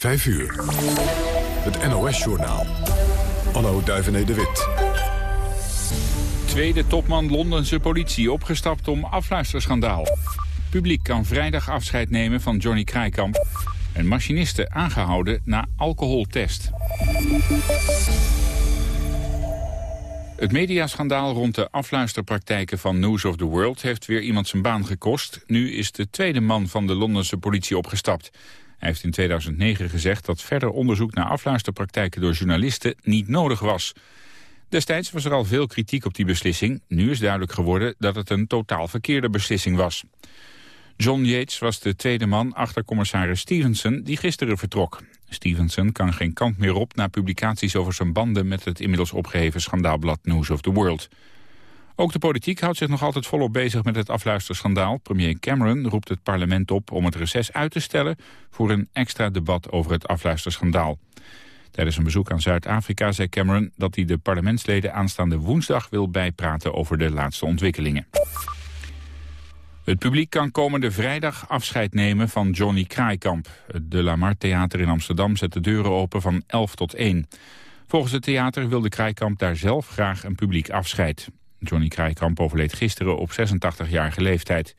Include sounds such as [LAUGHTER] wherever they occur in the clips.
5 uur. Het NOS-journaal. Anno Duivené de Wit. Tweede topman Londense politie opgestapt om afluisterschandaal. Publiek kan vrijdag afscheid nemen van Johnny Krijkamp. En machinisten aangehouden na alcoholtest. Het mediaschandaal rond de afluisterpraktijken van News of the World... heeft weer iemand zijn baan gekost. Nu is de tweede man van de Londense politie opgestapt. Hij heeft in 2009 gezegd dat verder onderzoek naar afluisterpraktijken door journalisten niet nodig was. Destijds was er al veel kritiek op die beslissing. Nu is duidelijk geworden dat het een totaal verkeerde beslissing was. John Yates was de tweede man achter commissaris Stevenson die gisteren vertrok. Stevenson kan geen kant meer op na publicaties over zijn banden met het inmiddels opgeheven schandaalblad News of the World. Ook de politiek houdt zich nog altijd volop bezig met het afluisterschandaal. Premier Cameron roept het parlement op om het reces uit te stellen... voor een extra debat over het afluisterschandaal. Tijdens een bezoek aan Zuid-Afrika zei Cameron dat hij de parlementsleden aanstaande woensdag wil bijpraten over de laatste ontwikkelingen. Het publiek kan komende vrijdag afscheid nemen van Johnny Kraaikamp. Het De La Mar Theater in Amsterdam zet de deuren open van 11 tot 1. Volgens het theater wilde Kraaikamp daar zelf graag een publiek afscheid. Johnny Kraaikamp overleed gisteren op 86-jarige leeftijd.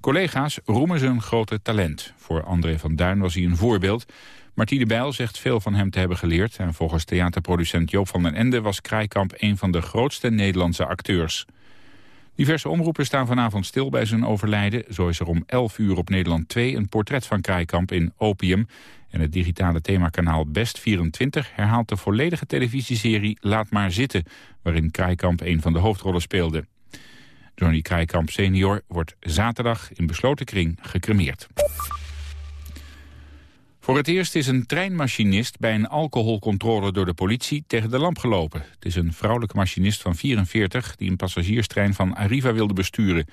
Collega's roemen zijn grote talent. Voor André van Duin was hij een voorbeeld. Martine Bijl zegt veel van hem te hebben geleerd... en volgens theaterproducent Joop van den Ende was Kraaikamp... een van de grootste Nederlandse acteurs. Diverse omroepen staan vanavond stil bij zijn overlijden. Zo is er om 11 uur op Nederland 2 een portret van Kraaikamp in Opium. En het digitale themakanaal Best24 herhaalt de volledige televisieserie Laat maar zitten... waarin Kraaikamp een van de hoofdrollen speelde. Johnny Kraaikamp senior wordt zaterdag in besloten kring gecremeerd. Voor het eerst is een treinmachinist bij een alcoholcontrole door de politie tegen de lamp gelopen. Het is een vrouwelijke machinist van 44 die een passagierstrein van Arriva wilde besturen.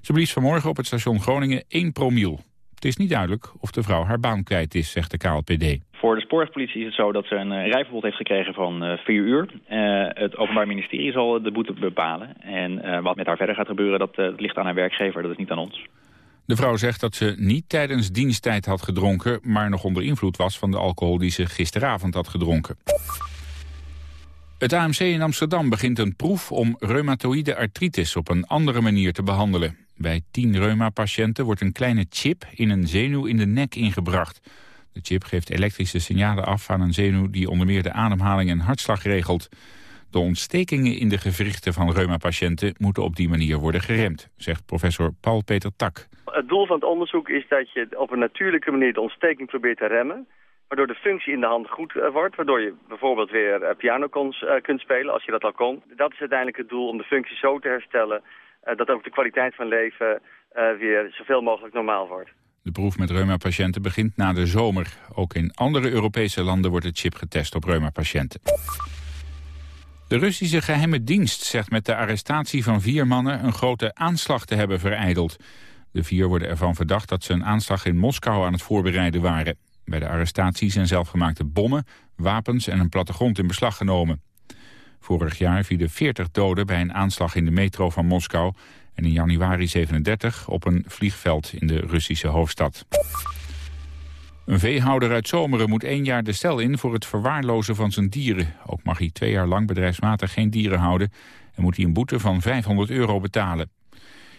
Ze blies vanmorgen op het station Groningen 1 promiel. Het is niet duidelijk of de vrouw haar baan kwijt is, zegt de KLPD. Voor de spoorwegpolitie is het zo dat ze een uh, rijverbod heeft gekregen van uh, vier uur. Uh, het Openbaar Ministerie zal de boete bepalen. En wat met haar verder gaat gebeuren, dat, dat ligt aan haar werkgever, dat is niet aan ons. De vrouw zegt dat ze niet tijdens diensttijd had gedronken... maar nog onder invloed was van de alcohol die ze gisteravond had gedronken. Het AMC in Amsterdam begint een proef om reumatoïde artritis op een andere manier te behandelen. Bij 10 reuma-patiënten wordt een kleine chip in een zenuw in de nek ingebracht. De chip geeft elektrische signalen af aan een zenuw die onder meer de ademhaling en hartslag regelt. De ontstekingen in de gewrichten van reumapatiënten moeten op die manier worden geremd, zegt professor Paul-Peter Tak. Het doel van het onderzoek is dat je op een natuurlijke manier de ontsteking probeert te remmen. Waardoor de functie in de hand goed uh, wordt. Waardoor je bijvoorbeeld weer uh, piano uh, kunt spelen als je dat al kon. Dat is uiteindelijk het doel om de functie zo te herstellen. Dat ook de kwaliteit van leven weer zoveel mogelijk normaal wordt. De proef met reumapatiënten begint na de zomer. Ook in andere Europese landen wordt het chip getest op reumapatiënten. De Russische geheime dienst zegt met de arrestatie van vier mannen... een grote aanslag te hebben vereideld. De vier worden ervan verdacht dat ze een aanslag in Moskou aan het voorbereiden waren. Bij de arrestatie zijn zelfgemaakte bommen, wapens en een plattegrond in beslag genomen. Vorig jaar vielen 40 doden bij een aanslag in de metro van Moskou... en in januari 37 op een vliegveld in de Russische hoofdstad. Een veehouder uit Zomeren moet één jaar de stel in voor het verwaarlozen van zijn dieren. Ook mag hij twee jaar lang bedrijfsmatig geen dieren houden... en moet hij een boete van 500 euro betalen.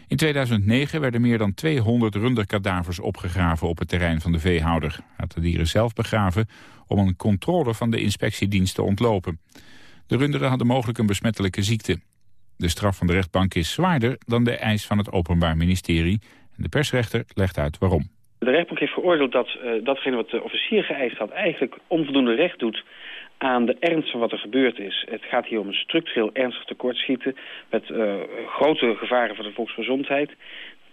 In 2009 werden meer dan 200 runderkadavers opgegraven op het terrein van de veehouder. Hij had de dieren zelf begraven om een controle van de inspectiedienst te ontlopen. De runderen hadden mogelijk een besmettelijke ziekte. De straf van de rechtbank is zwaarder dan de eis van het Openbaar Ministerie. En de persrechter legt uit waarom. De rechtbank heeft geoordeeld dat uh, datgene wat de officier geëist had... eigenlijk onvoldoende recht doet aan de ernst van wat er gebeurd is. Het gaat hier om een structureel ernstig tekortschieten... met uh, grote gevaren voor de volksgezondheid...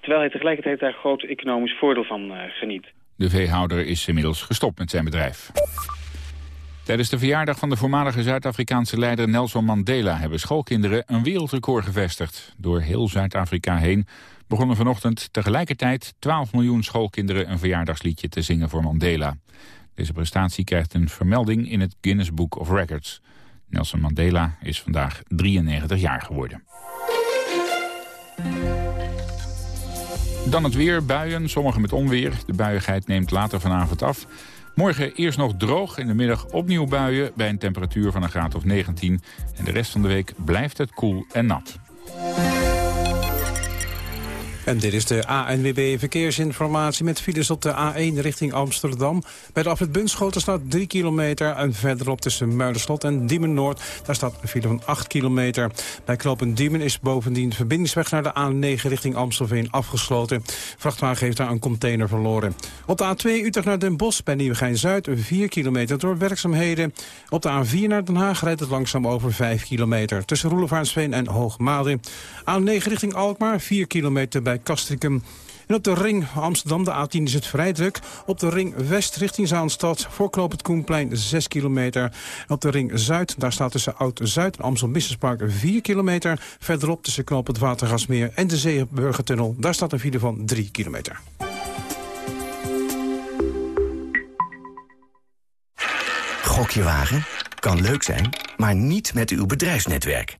terwijl hij tegelijkertijd daar groot economisch voordeel van uh, geniet. De veehouder is inmiddels gestopt met zijn bedrijf. Tijdens de verjaardag van de voormalige Zuid-Afrikaanse leider Nelson Mandela... hebben schoolkinderen een wereldrecord gevestigd. Door heel Zuid-Afrika heen begonnen vanochtend tegelijkertijd 12 miljoen schoolkinderen een verjaardagsliedje te zingen voor Mandela. Deze prestatie krijgt een vermelding in het Guinness Book of Records. Nelson Mandela is vandaag 93 jaar geworden. Dan het weer, buien, sommige met onweer. De buiigheid neemt later vanavond af. Morgen eerst nog droog, in de middag opnieuw buien... bij een temperatuur van een graad of 19. En de rest van de week blijft het koel en nat. En dit is de ANWB Verkeersinformatie met files op de A1 richting Amsterdam. Bij de afrit Bunschoten staat 3 kilometer en verderop tussen Muiderslot en Diemen Noord. Daar staat een file van 8 kilometer. Bij knooppunt Diemen is bovendien de verbindingsweg naar de A9 richting Amstelveen afgesloten. Vrachtwagen heeft daar een container verloren. Op de A2 Utrecht naar Den Bosch bij Nieuwegein-Zuid 4 kilometer door werkzaamheden. Op de A4 naar Den Haag rijdt het langzaam over 5 kilometer. Tussen Roelevaartsveen en Hoogmade. A9 richting Alkmaar 4 kilometer bij Castricum. En op de ring Amsterdam, de A10, is het vrij druk. Op de ring West richting Zaanstad, voor het Koenplein 6 kilometer. En op de ring Zuid, daar staat tussen Oud-Zuid en Amstel Business 4 kilometer. Verderop tussen het Watergasmeer en de Zeeburgertunnel, daar staat een file van 3 kilometer. Gokje wagen? Kan leuk zijn, maar niet met uw bedrijfsnetwerk.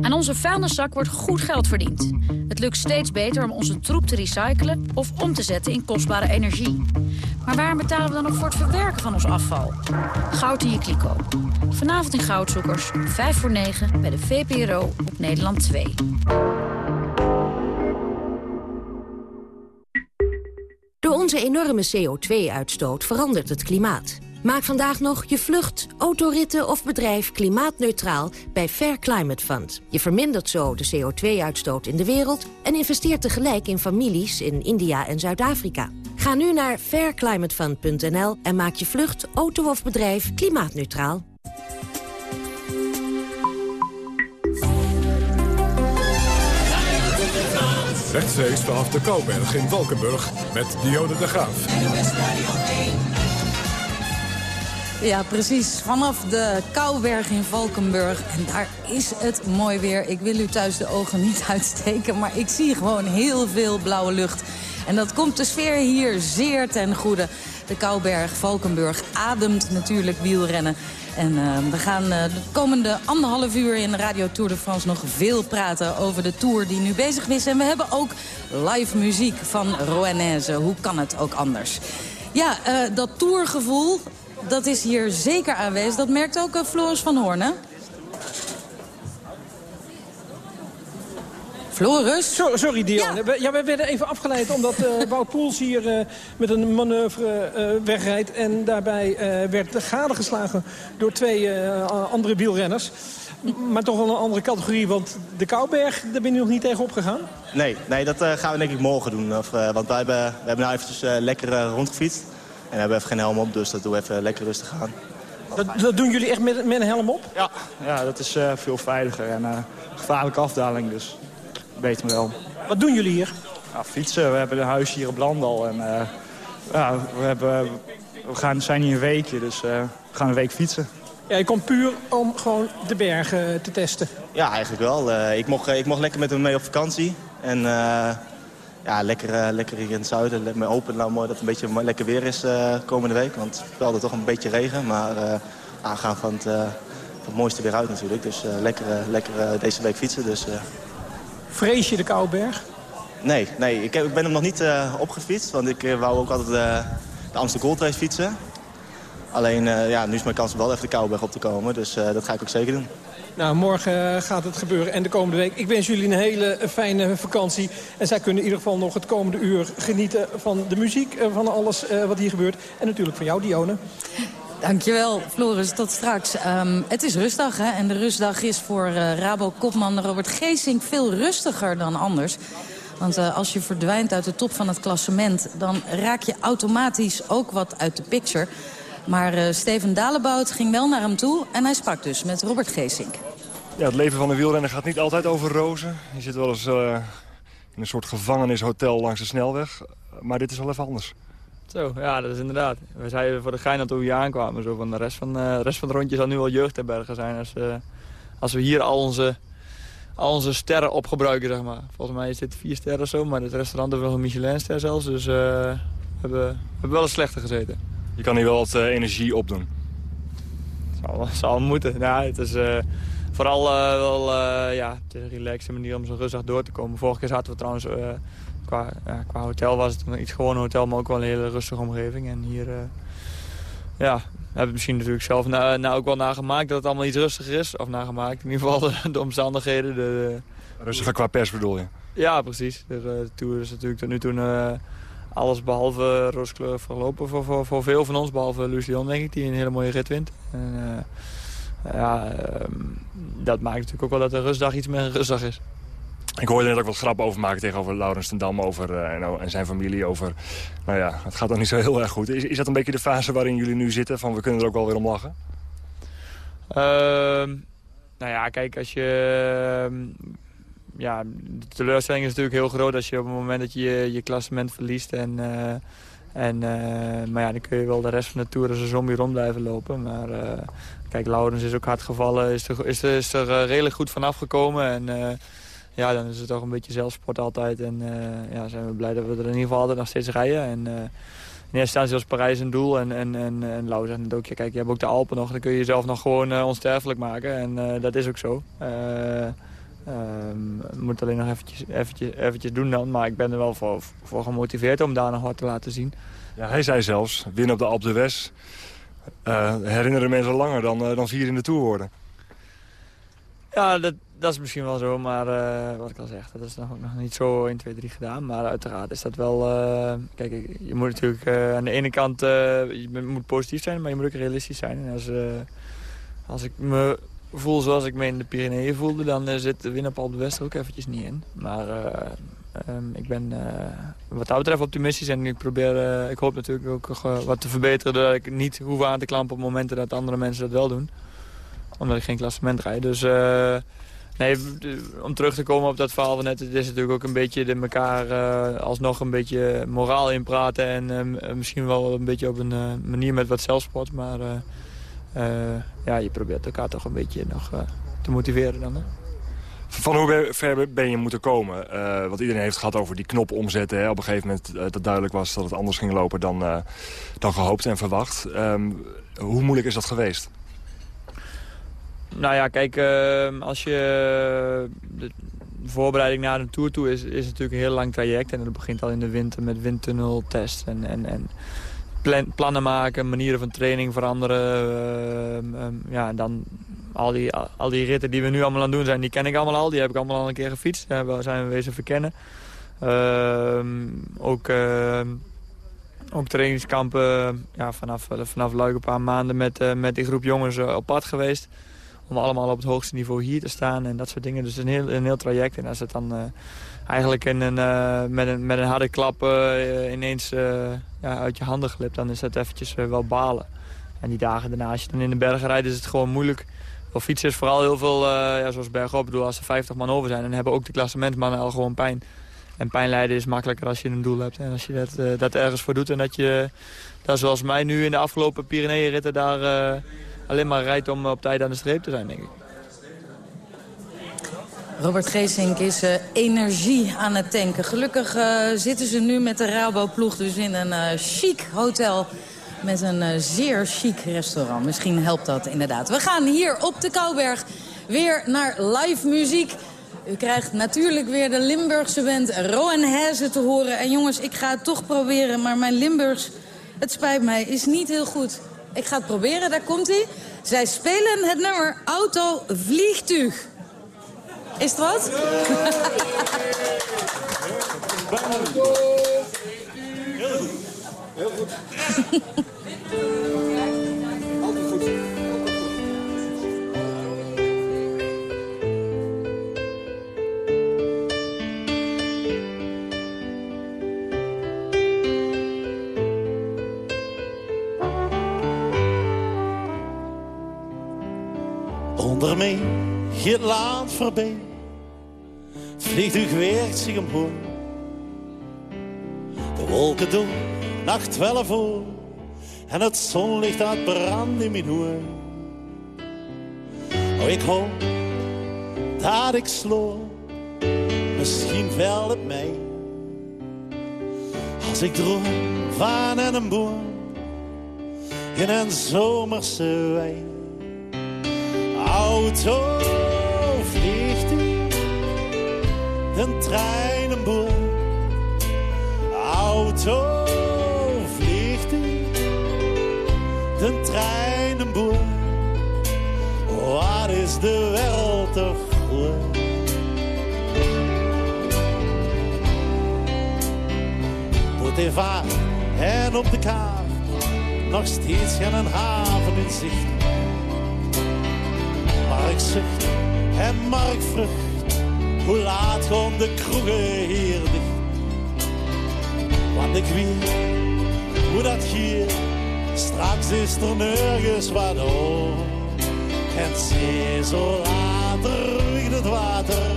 Aan onze vuilniszak wordt goed geld verdiend. Het lukt steeds beter om onze troep te recyclen of om te zetten in kostbare energie. Maar waarom betalen we dan nog voor het verwerken van ons afval? Goud in je kliko. Vanavond in Goudzoekers, 5 voor 9, bij de VPRO op Nederland 2. Door onze enorme CO2-uitstoot verandert het klimaat. Maak vandaag nog je vlucht, autoritten of bedrijf klimaatneutraal bij Fair Climate Fund. Je vermindert zo de CO2-uitstoot in de wereld... en investeert tegelijk in families in India en Zuid-Afrika. Ga nu naar fairclimatefund.nl en maak je vlucht, auto of bedrijf klimaatneutraal. Rechtstreeks vanaf de Kouwberg in Valkenburg met Dionne de Graaf. Ja, precies. Vanaf de Kouberg in Valkenburg. En daar is het mooi weer. Ik wil u thuis de ogen niet [LAUGHS] uitsteken, maar ik zie gewoon heel veel blauwe lucht. En dat komt de sfeer hier zeer ten goede. De Kouberg, Valkenburg ademt natuurlijk wielrennen. En uh, we gaan uh, de komende anderhalf uur in Radio Tour de France nog veel praten over de Tour die nu bezig is. En we hebben ook live muziek van Rouenaise. Hoe kan het ook anders? Ja, uh, dat tourgevoel, dat is hier zeker aanwezig. Dat merkt ook uh, Floris van Hoorn, hè? Floris? So, sorry, Dion. Ja. We, ja, we werden even afgeleid omdat uh, [LAUGHS] Wout Poels hier uh, met een manoeuvre uh, wegrijdt. En daarbij werd gadegeslagen door twee andere wielrenners. Maar toch wel een andere categorie, want de Kouberg, daar ben je nog niet tegen opgegaan? Nee, nee dat gaan we denk ik morgen doen. Of, want wij hebben, we hebben nou eventjes lekker rondgefietst. En we hebben even geen helm op, dus dat doen we even lekker rustig aan. Dat, dat doen jullie echt met, met een helm op? Ja, ja dat is veel veiliger en gevaarlijke afdaling dus beter wel. Wat doen jullie hier? Ja, fietsen. We hebben een huis hier op Landal. En, uh, ja, we, hebben, we gaan, zijn hier een weekje, dus uh, we gaan een week fietsen. Ja, je komt puur om gewoon de bergen te testen? Ja, eigenlijk wel. Uh, ik, mocht, ik mocht lekker met hem mee op vakantie. En ja, lekker, lekker hier in het zuiden. Met open nou mooi dat het een beetje lekker weer is komende week. Want het velde toch een beetje regen. Maar we gaan van het, van het mooiste weer uit natuurlijk. Dus lekker, lekker deze week fietsen. Dus, Vrees je de Kouwberg? Nee, nee ik, heb, ik ben hem nog niet uh, opgefietst. Want ik wou ook altijd uh, de Amsterdam Gold Race fietsen. Alleen, ja, nu is mijn kans om wel even de Kouwberg op te komen. Dus dat ga ik ook zeker doen. Nou, morgen gaat het gebeuren en de komende week. Ik wens jullie een hele fijne vakantie. En zij kunnen in ieder geval nog het komende uur genieten van de muziek... van alles wat hier gebeurt. En natuurlijk van jou, Dione. Dankjewel, Floris. Tot straks. Um, het is rustdag, hè? En de rustdag is voor Rabo-kopman Robert Geesink veel rustiger dan anders. Want als je verdwijnt uit de top van het klassement... dan raak je automatisch ook wat uit de picture. Maar uh, Steven Dalebout ging wel naar hem toe en hij sprak dus met Robert Geesink. Ja, het leven van een wielrenner gaat niet altijd over rozen. Je zit wel eens in een soort gevangenishotel langs de snelweg. Maar dit is wel even anders. Zo, ja, dat is inderdaad. We zeiden voor de gein dat we hier aankwamen. Zo van de rest van, uh, de rest van het rondje zal nu al jeugdherbergen zijn. Als, uh, als we hier al onze, al onze sterren opgebruiken, zeg maar. Volgens mij is dit vier sterren of zo, maar het restaurant heeft wel een Michelinster zelfs. Dus uh, we, hebben, we hebben wel eens slechter gezeten. Je kan hier wel wat energie opdoen. Zal, zal moeten. Ja, het is vooral wel ja, het is een relaxe manier om zo rustig door te komen. Vorige keer zaten we trouwens, qua, qua hotel was het een iets gewoon hotel, maar ook wel een hele rustige omgeving. En hier ja, hebben misschien natuurlijk zelf nou, ook wel nagemaakt dat het allemaal iets rustiger is. Of nagemaakt, in ieder geval de, omstandigheden. De, Rustiger qua pers bedoel je? Ja, precies. De, de Tour is natuurlijk tot nu toe uh, alles behalve rooskleurig verlopen voor, voor, voor, veel van ons. Behalve Lucien, denk ik, die een hele mooie rit wint. En, uh, ja, ehm, dat maakt natuurlijk ook wel dat de rustdag iets meer een rustdag is. Ik hoorde net ook wat grappen over maken tegenover Laurens ten Dam over, uh, en, zijn familie. Over, nou ja, het gaat dan niet zo heel erg goed. Is, is dat een beetje de fase waarin jullie nu zitten? Van we kunnen er ook wel weer om lachen? Uh, nou ja, kijk, als je... Ja, de teleurstelling is natuurlijk heel groot als je op het moment dat je je, klassement verliest. En, uh, en, uh, maar ja, dan kun je wel de rest van de Tour als een zombie rond blijven lopen. Maar kijk, Laurens is ook hard gevallen, is er, is is er redelijk goed vanaf gekomen. En ja, dan is het toch een beetje zelfsport altijd. En ja, zijn we blij dat we er in ieder geval altijd nog steeds rijden. En, in eerste instantie was Parijs een doel. En, en, en, en Lau zegt ook, je hebt ook de Alpen nog. Dan kun je jezelf nog gewoon onsterfelijk maken. En dat is ook zo. Um, moet alleen nog eventjes, eventjes, eventjes doen dan. Maar ik ben er wel voor, voor gemotiveerd om daar nog wat te laten zien. Ja, hij zei zelfs, winnen op de Alpe d'Huez... herinneren mensen langer dan, dan vier in de Tour worden. Ja, dat, dat is misschien wel zo, maar uh, wat ik al zeg, dat is nog, nog niet zo 1, 2, 3 gedaan. Maar uiteraard is dat wel... Uh, kijk, je moet natuurlijk uh, aan de ene kant je moet positief zijn, maar je moet ook realistisch zijn. En als, als ik me voel zoals ik me in de Pyreneeën voelde, dan zit de winnen op Alpe West ook eventjes niet in. Maar um, ik ben wat dat betreft optimistisch en ik probeer, ik hoop natuurlijk ook wat te verbeteren. Dat ik niet hoef aan te klampen op momenten dat andere mensen dat wel doen. Omdat ik geen klassement rijd. Dus... Nee, om terug te komen op dat verhaal van net. Het is natuurlijk ook een beetje de elkaar uh, alsnog een beetje moraal inpraten. En uh, misschien wel een beetje op een manier met wat zelfsport. Maar ja, je probeert elkaar toch een beetje nog te motiveren dan. Hè? Van hoe ver ben je moeten komen? want iedereen heeft het gehad over die knop omzetten. Hè? Op een gegeven moment dat het duidelijk was dat het anders ging lopen dan, dan gehoopt en verwacht. Um, hoe moeilijk is dat geweest? Nou ja, kijk, ehm, als je... De voorbereiding naar een tour toe is, is natuurlijk een heel lang traject. En dat begint al in de winter met windtunneltest en, en, en plan, plannen maken, manieren van training veranderen. Uh, um, ja, en dan al die, al die ritten die we nu allemaal aan het doen zijn, die ken ik allemaal al. Die heb ik allemaal al een keer gefietst. Daar zijn we wezen verkennen. Uh, ook, ook trainingskampen ja, vanaf, vanaf Luik een paar maanden met, uh, met die groep jongens eh, op pad geweest om allemaal op het hoogste niveau hier te staan en dat soort dingen. Dus een heel, een heel traject. En als het dan uh, eigenlijk in een, uh, met, een, met een harde klap uh, ineens ja, uit je handen glipt, dan is dat eventjes wel balen. En die dagen daarna, als je dan in de bergen rijdt, is het gewoon moeilijk. Of fietsen is vooral heel veel, ja, zoals bergop, bedoel, als er 50 man over zijn, dan hebben ook de klassementsmannen al gewoon pijn. En pijn lijden is makkelijker als je een doel hebt. En als je dat, dat ergens voor doet en dat je, dat zoals mij nu in de afgelopen Pyreneeënritten daar alleen maar rijdt om op tijd aan de streep te zijn, denk ik. Robert Geesink is uh, energie aan het tanken. Gelukkig uh, zitten ze nu met de Rabo-ploeg dus in een uh, chic hotel... met een zeer chic restaurant. Misschien helpt dat inderdaad. We gaan hier op de Kouberg weer naar live muziek. U krijgt natuurlijk weer de Limburgse band Rowan Hezen te horen. En jongens, ik ga het toch proberen, maar mijn Limburgs, het spijt mij, is niet heel goed. Ik ga het proberen, daar komt hij. Zij spelen het nummer Auto Vliegtuig. Is het wat? Heel goed. Heel goed. [LAUGHS] Ondermee gaat laat voorbij. Vliegtuig weert zich omhoog. De wolken doen nacht wel voor. En het zonlicht het branden in mijn hoor. Oh, ik hoop dat ik sloor. Misschien wel het mij. Als ik droom van een boom in een zomerse wijn. Auto vliegt u, de treinenboer. Auto vliegt u, de treinenboer. Wat is de wereld toch hij vaart en op de kaart nog steeds geen haven in zicht. En Mark vrucht, hoe laat gaan de kroegen hier dicht? Want ik weet hoe dat hier, straks is er nergens wat. En zie zo later in het water,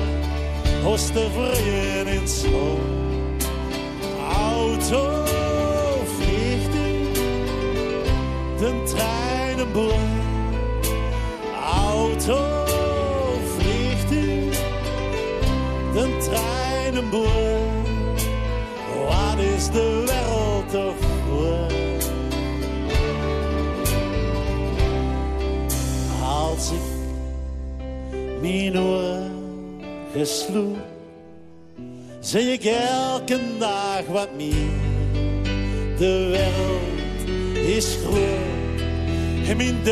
host de vrijen in schoon. Auto vliegt u, de treinenboer. Auto de treinenboer. Wat is de wereld toch groot? Als ik mijn ogen sloeg, zie ik elke dag wat meer. De wereld is groot en mijn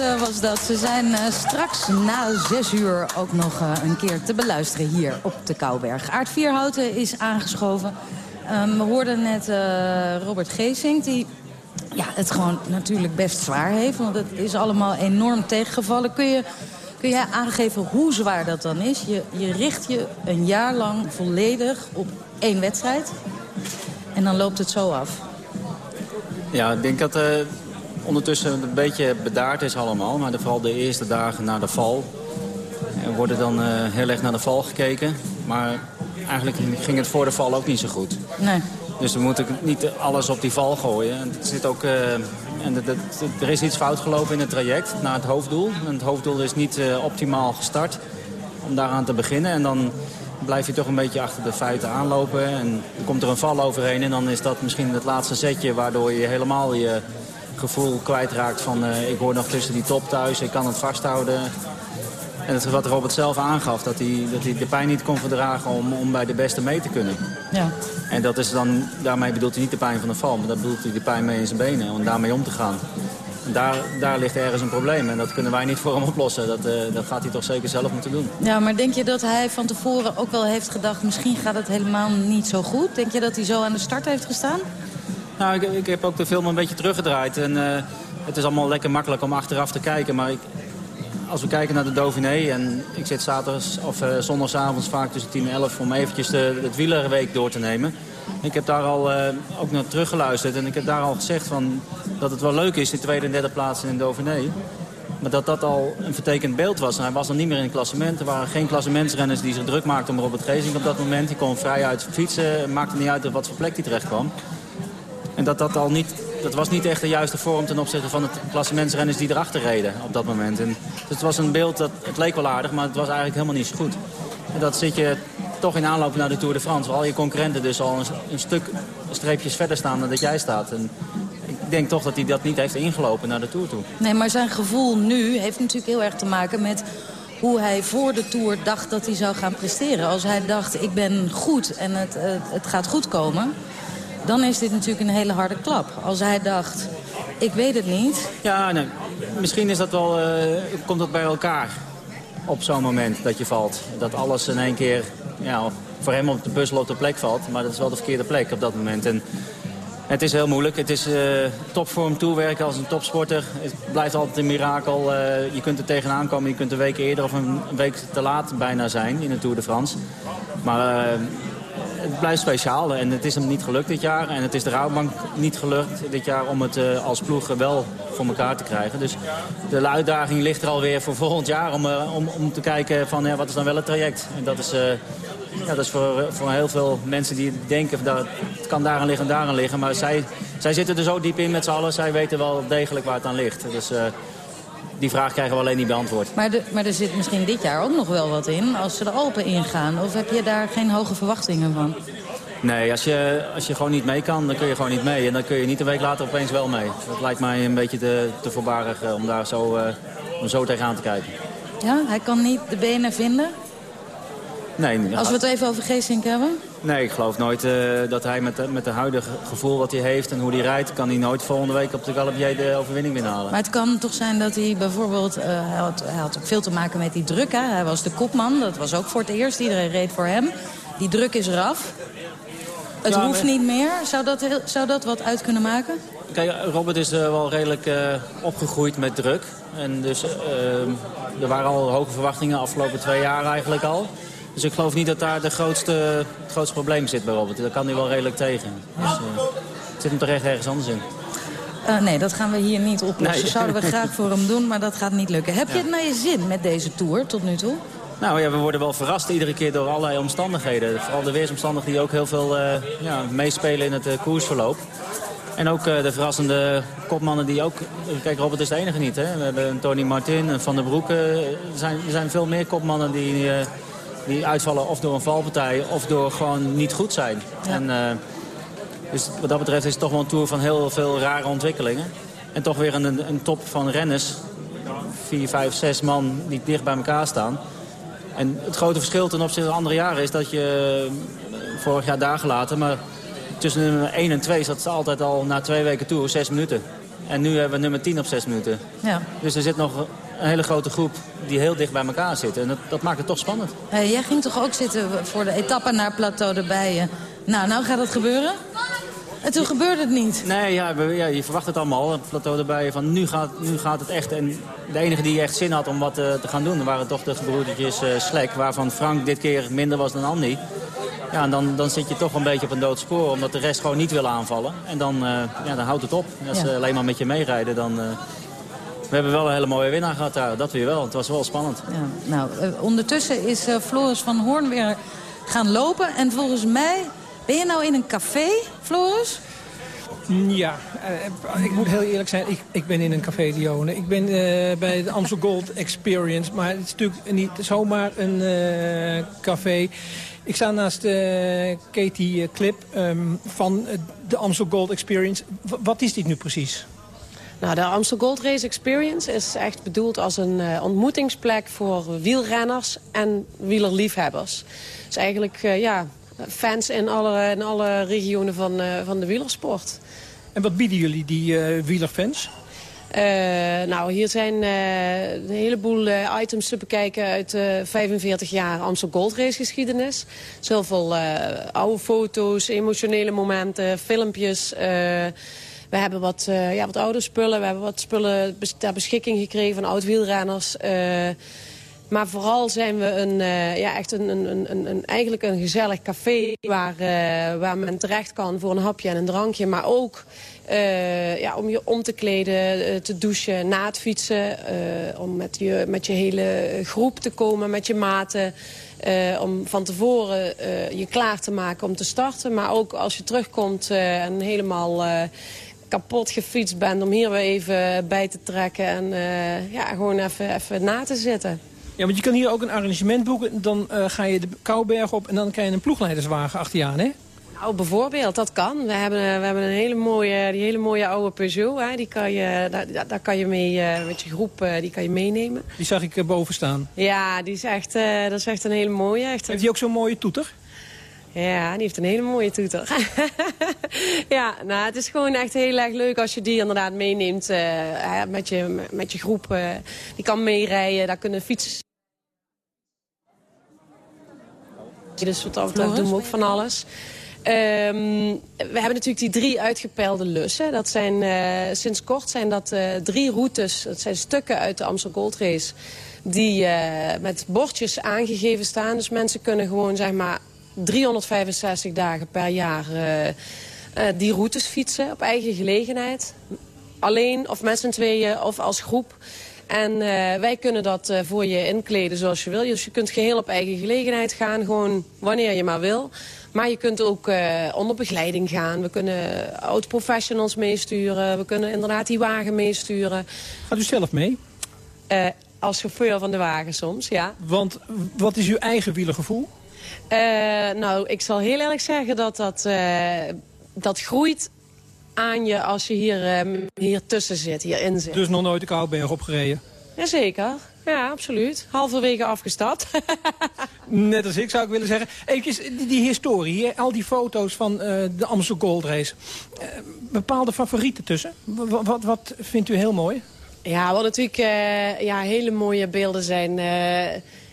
Hesse was dat. Ze zijn eh, straks na zes uur ook nog eh, een keer te beluisteren hier op de Kouberg. Aard Vierhouten is aangeschoven. Ehm, we hoorden net eh, Robert Geesink, die ja, het gewoon natuurlijk best zwaar heeft. Want het is allemaal enorm tegengevallen. Kun je, kun jij aangeven hoe zwaar dat dan is? Je, je richt je een jaar lang volledig op één wedstrijd. En dan loopt het zo af. Ja, ik denk dat ondertussen een beetje bedaard is allemaal. Maar vooral de eerste dagen na de val er worden dan uh, heel erg naar de val gekeken. Maar eigenlijk ging het voor de val ook niet zo goed. Nee. Dus we moeten niet alles op die val gooien. En het zit ook, uh, en het, het, er is iets fout gelopen in het traject naar het hoofddoel. En het hoofddoel is niet uh, optimaal gestart om daaraan te beginnen. En dan blijf je toch een beetje achter de feiten aanlopen. En dan komt er een val overheen en dan is dat misschien het laatste setje... waardoor je helemaal je gevoel kwijtraakt van uh, ik hoor nog tussen die top thuis, ik kan het vasthouden. En het, wat Robert zelf aangaf, dat hij, dat hij de pijn niet kon verdragen om, om bij de beste mee te kunnen. Ja. En dat is dan, daarmee bedoelt hij niet de pijn van de val, maar dat bedoelt hij de pijn mee in zijn benen, om daarmee om te gaan. En daar, daar ligt ergens een probleem en dat kunnen wij niet voor hem oplossen. Dat, uh, dat gaat hij toch zeker zelf moeten doen. Ja, maar denk je dat hij van tevoren ook wel heeft gedacht... misschien gaat het helemaal niet zo goed? Denk je dat hij zo aan de start heeft gestaan? Nou, ik, heb ook de film een beetje teruggedraaid. En uh, het is allemaal lekker makkelijk om achteraf te kijken. Maar ik, als we kijken naar de Dauphiné... en ik zit zaterdags of uh, vaak tussen 10 en 11... om eventjes de, het wielerweek door te nemen. Ik heb daar al uh, ook naar teruggeluisterd. En ik heb daar al gezegd van, dat het wel leuk is, die tweede en derde plaats in de Dauphiné. Maar dat dat al een vertekend beeld was. Hij was dan niet meer in het klassement. Er waren geen klassementsrenners die zich druk maakten om Robert Geesink op dat moment. Die kon vrij uit fietsen. Maakte niet uit op wat voor plek hij terecht kwam. En dat dat al niet... Dat was niet echt de juiste vorm ten opzichte van het klassementsrenners die erachter reden op dat moment. En, het was een beeld dat het leek wel aardig, maar het was eigenlijk helemaal niet zo goed. En dat zit je toch in aanloop naar de Tour de France. Waar al je concurrenten dus al een, stuk streepjes verder staan dan dat jij staat. En ik denk toch dat hij dat niet heeft ingelopen naar de Tour toe. Nee, maar zijn gevoel nu heeft natuurlijk heel erg te maken met hoe hij voor de Tour dacht dat hij zou gaan presteren. Als hij dacht, ik ben goed en het, het gaat goed komen... dan is dit natuurlijk een hele harde klap. Als hij dacht, ik weet het niet... Ja, misschien is dat wel, uh, komt dat bij elkaar op zo'n moment dat je valt. Dat alles in één keer ja, voor hem op de puzzel op de plek valt. Maar dat is wel de verkeerde plek op dat moment. En het is heel moeilijk. Het is uh, topvorm toewerken als een topsporter. Het blijft altijd een mirakel. Uh, je kunt er tegenaan komen. Je kunt een week eerder of een week te laat bijna zijn in de Tour de France. Maar het blijft speciaal. En het is hem niet gelukt dit jaar. En het is de Rabobank niet gelukt dit jaar om het als ploeg wel voor elkaar te krijgen. Dus de uitdaging ligt er alweer voor volgend jaar om, om, om te kijken van ja, wat is dan wel het traject. En dat is ja, dat is voor, voor heel veel mensen die denken dat het kan daaraan liggen en daaraan liggen. Maar zij, zij zitten er zo diep in met z'n allen. Zij weten wel degelijk waar het aan ligt. Dus die vraag krijgen we alleen niet beantwoord. Maar, de, maar er zit misschien dit jaar ook nog wel wat in als ze de Alpen ingaan. Of heb je daar geen hoge verwachtingen van? Nee, als je, als je gewoon niet mee kan, dan kun je gewoon niet mee. En dan kun je niet een week later opeens wel mee. Dat lijkt mij een beetje te, te voorbarig uh, om daar zo, uh, om zo tegenaan te kijken. Ja, hij kan niet de benen vinden? Nee, Als we het even over Geesink hebben? Nee, ik geloof nooit uh, dat hij met de, met de huidige gevoel wat hij heeft en hoe hij rijdt... kan hij nooit volgende week op de Galibier de overwinning binnenhalen. Maar het kan toch zijn dat hij bijvoorbeeld... Uh, hij, had, hij had ook veel te maken met die druk. Hè? Hij was de kopman, dat was ook voor het eerst. Iedereen reed voor hem. Die druk is eraf. Het ja, hoeft niet meer. Zou dat, zou dat wat uit kunnen maken? Kijk, Robert is uh, wel redelijk uh, opgegroeid met druk. En dus uh, er waren al hoge verwachtingen de afgelopen twee jaar eigenlijk al. Dus ik geloof niet dat daar de grootste, het grootste probleem zit bij Robert. Daar kan hij wel redelijk tegen. Dus, het zit hem toch echt ergens anders in. Uh, nee, dat gaan we hier niet oplossen. Nee. Zouden we graag voor hem doen, maar dat gaat niet lukken. Heb je het naar je zin met deze Tour tot nu toe? Nou ja, we worden wel verrast iedere keer door allerlei omstandigheden. Vooral de weersomstandigheden die ook heel veel uh, ja, meespelen in het uh, koersverloop. En ook de verrassende kopmannen die ook... Kijk, Robert is de enige niet. Hè? We hebben Tony Martin, Van der Broeke. Er zijn, er zijn veel meer kopmannen die die uitvallen of door een valpartij of door gewoon niet goed zijn. Ja. En, uh, dus wat dat betreft is het toch wel een tour van heel veel rare ontwikkelingen. En toch weer een, een top van renners. Vier, vijf, zes man die dicht bij elkaar staan. En het grote verschil ten opzichte van andere jaren is dat je vorig jaar daar gelaten... maar tussen nummer 1 en 2 zat ze altijd al na twee weken tour zes minuten. En nu hebben we nummer 10 op zes minuten. Ja. Dus er zit nog een hele grote groep die heel dicht bij elkaar zit. En dat, dat maakt het toch spannend. Hey, jij ging toch ook zitten voor de etappe naar Plateau de Bijen. Nou, nou gaat het gebeuren? En toen gebeurde het niet. Nee, ja, ja, je verwacht het allemaal. Het plateau erbij van nu gaat, nu gaat het echt. En de enige die echt zin had om wat uh, te gaan doen... waren toch de gebroedertjes uh, Slek. Waarvan Frank dit keer minder was dan Andy. Ja, en dan, dan zit je toch een beetje op een dood spoor. Omdat de rest gewoon niet wil aanvallen. En dan, uh, ja, dan houdt het op. Als ja. ze alleen maar met je meerijden, dan... we hebben wel een hele mooie winnaar gehad daar. Dat weer wel. Het was wel spannend. Ja, nou, ondertussen is Floris van Hoorn weer gaan lopen. En volgens mij ben je nou in een café, Floris? Ja, uh, ik moet heel eerlijk zijn, ik, ik ben in een café Dione. Ik ben uh, bij de Amstel Gold Experience, maar het is natuurlijk niet zomaar een uh, café. Ik sta naast Katie Clip um, van de Amstel Gold Experience. W wat is dit nu precies? Nou, de Amstel Gold Race Experience is echt bedoeld als een ontmoetingsplek voor wielrenners en wielerliefhebbers. Dus eigenlijk, ja, fans in alle, in alle regionen van, uh, van de wielersport. En wat bieden jullie, die wielerfans? Nou, hier zijn een heleboel items te bekijken uit 45 jaar Amstel Gold Race geschiedenis. Zoveel oude foto's, emotionele momenten, filmpjes... We hebben wat, uh, ja, wat oude spullen. We hebben wat spullen ter beschikking gekregen van oud-wielrenners. Uh, Maar vooral zijn we een, ja, echt een, een, een, een, eigenlijk een gezellig café... Waar, waar men terecht kan voor een hapje en een drankje. Maar ook ja, om je om te kleden, te douchen, na het fietsen. om met je, met je hele groep te komen, met je maten... Om van tevoren je klaar te maken om te starten. Maar ook als je terugkomt uh, en helemaal kapot gefietst bent... om hier weer even bij te trekken en ja, gewoon even, even na te zitten. Ja, want je kan hier ook een arrangement boeken. Dan ga je de Kouberg op en dan krijg je een ploegleiderswagen achter je aan, hè? Nou, bijvoorbeeld, dat kan. We hebben, we hebben een hele mooie, die hele mooie oude Peugeot. Hè. Die kan je, daar, daar kan je mee, uh, met je groep uh, die kan je meenemen. Die zag ik uh, boven staan. Ja, die is echt, dat is echt een hele mooie. Echt Heeft die ook zo'n mooie toeter? Ja, die heeft een hele mooie toeter. [LAUGHS] ja, nou, het is gewoon echt heel erg leuk als je die inderdaad meeneemt met, je, met je groep. die kan meerijden, daar kunnen fietsen. Dus wat dat betreft doen we ook van alles. Um, we hebben natuurlijk die drie uitgepelde lussen. Dat zijn, uh, sinds kort zijn dat uh, drie routes, dat zijn stukken uit de Amstel Gold Race... die met bordjes aangegeven staan. Dus mensen kunnen gewoon zeg maar 365 dagen per jaar die routes fietsen op eigen gelegenheid. Alleen of met z'n tweeën of als groep. En uh, wij kunnen dat uh, voor je inkleden zoals je wil. Dus je kunt geheel op eigen gelegenheid gaan, gewoon wanneer je maar wil. Maar je kunt ook uh, onder begeleiding gaan. We kunnen oud-professionals meesturen. We kunnen inderdaad die wagen meesturen. Gaat u zelf mee? Als chauffeur van de wagen soms, ja. Want wat is uw eigen wielergevoel? Uh, nou, ik zal heel eerlijk zeggen dat dat, dat groeit aan je als je hier, hier tussen zit, hierin zit. Dus nog nooit de Kouberg opgereden? Jazeker. Ja, absoluut. Halverwege afgestapt. [LAUGHS] Net als ik zou ik willen zeggen. Even die, die historie, al die foto's van uh, de Amstel Gold Race. Uh, bepaalde favorieten tussen? Wat, wat, wat, vindt u heel mooi? Ja, wat natuurlijk uh, ja, hele mooie beelden zijn...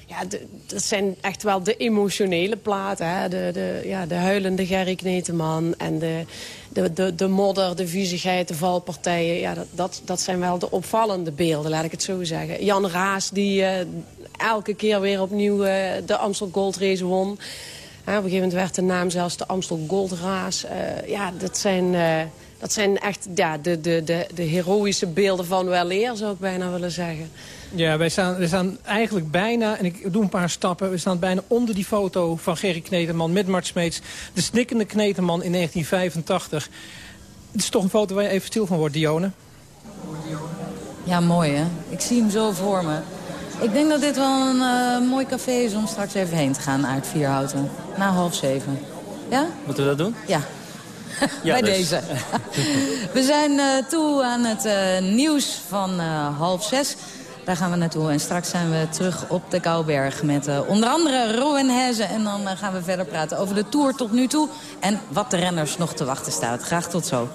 ja, dat zijn echt wel de emotionele platen. Hè? De, de, ja, de huilende Gerry Kneteman en de, de, de, de modder, de viezigheid, de valpartijen. Ja, dat, dat, dat zijn wel de opvallende beelden, laat ik het zo zeggen. Jan Raas, die uh, elke keer weer opnieuw uh, de Amstel Gold Race won. Op een gegeven moment werd de naam zelfs de Amstel Gold Race. ja, dat zijn, dat zijn echt ja, de, de, de, de heroïsche beelden van weleer, zou ik bijna willen zeggen. Ja, wij staan, we staan eigenlijk bijna, en ik doe een paar stappen... we staan bijna onder die foto van Gerry Kneteman met Mart Smeets. De snikkende Kneteman in 1985. Het is toch een foto waar je even stil van wordt, Dione? Ja, mooi hè. Ik zie hem zo voor me. Ik denk dat dit wel een uh, mooi café is om straks even heen te gaan uit Vierhouten. Na half zeven. Ja? Moeten we dat doen? Ja. [LAUGHS] ja Bij dus. deze. [LAUGHS] we zijn uh, toe aan het uh, nieuws van half zes. Daar gaan we naartoe. En straks zijn we terug op de Kouberg met uh, onder andere Rowan Hezen. En dan uh, gaan we verder praten over de Tour tot nu toe. En wat de renners nog te wachten staat. Graag tot zo.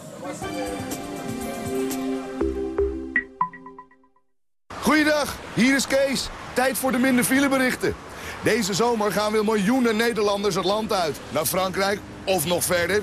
Goeiedag, hier is Kees. Tijd voor de minder fileberichten. Deze zomer gaan weer miljoenen Nederlanders het land uit. Naar Frankrijk of nog verder.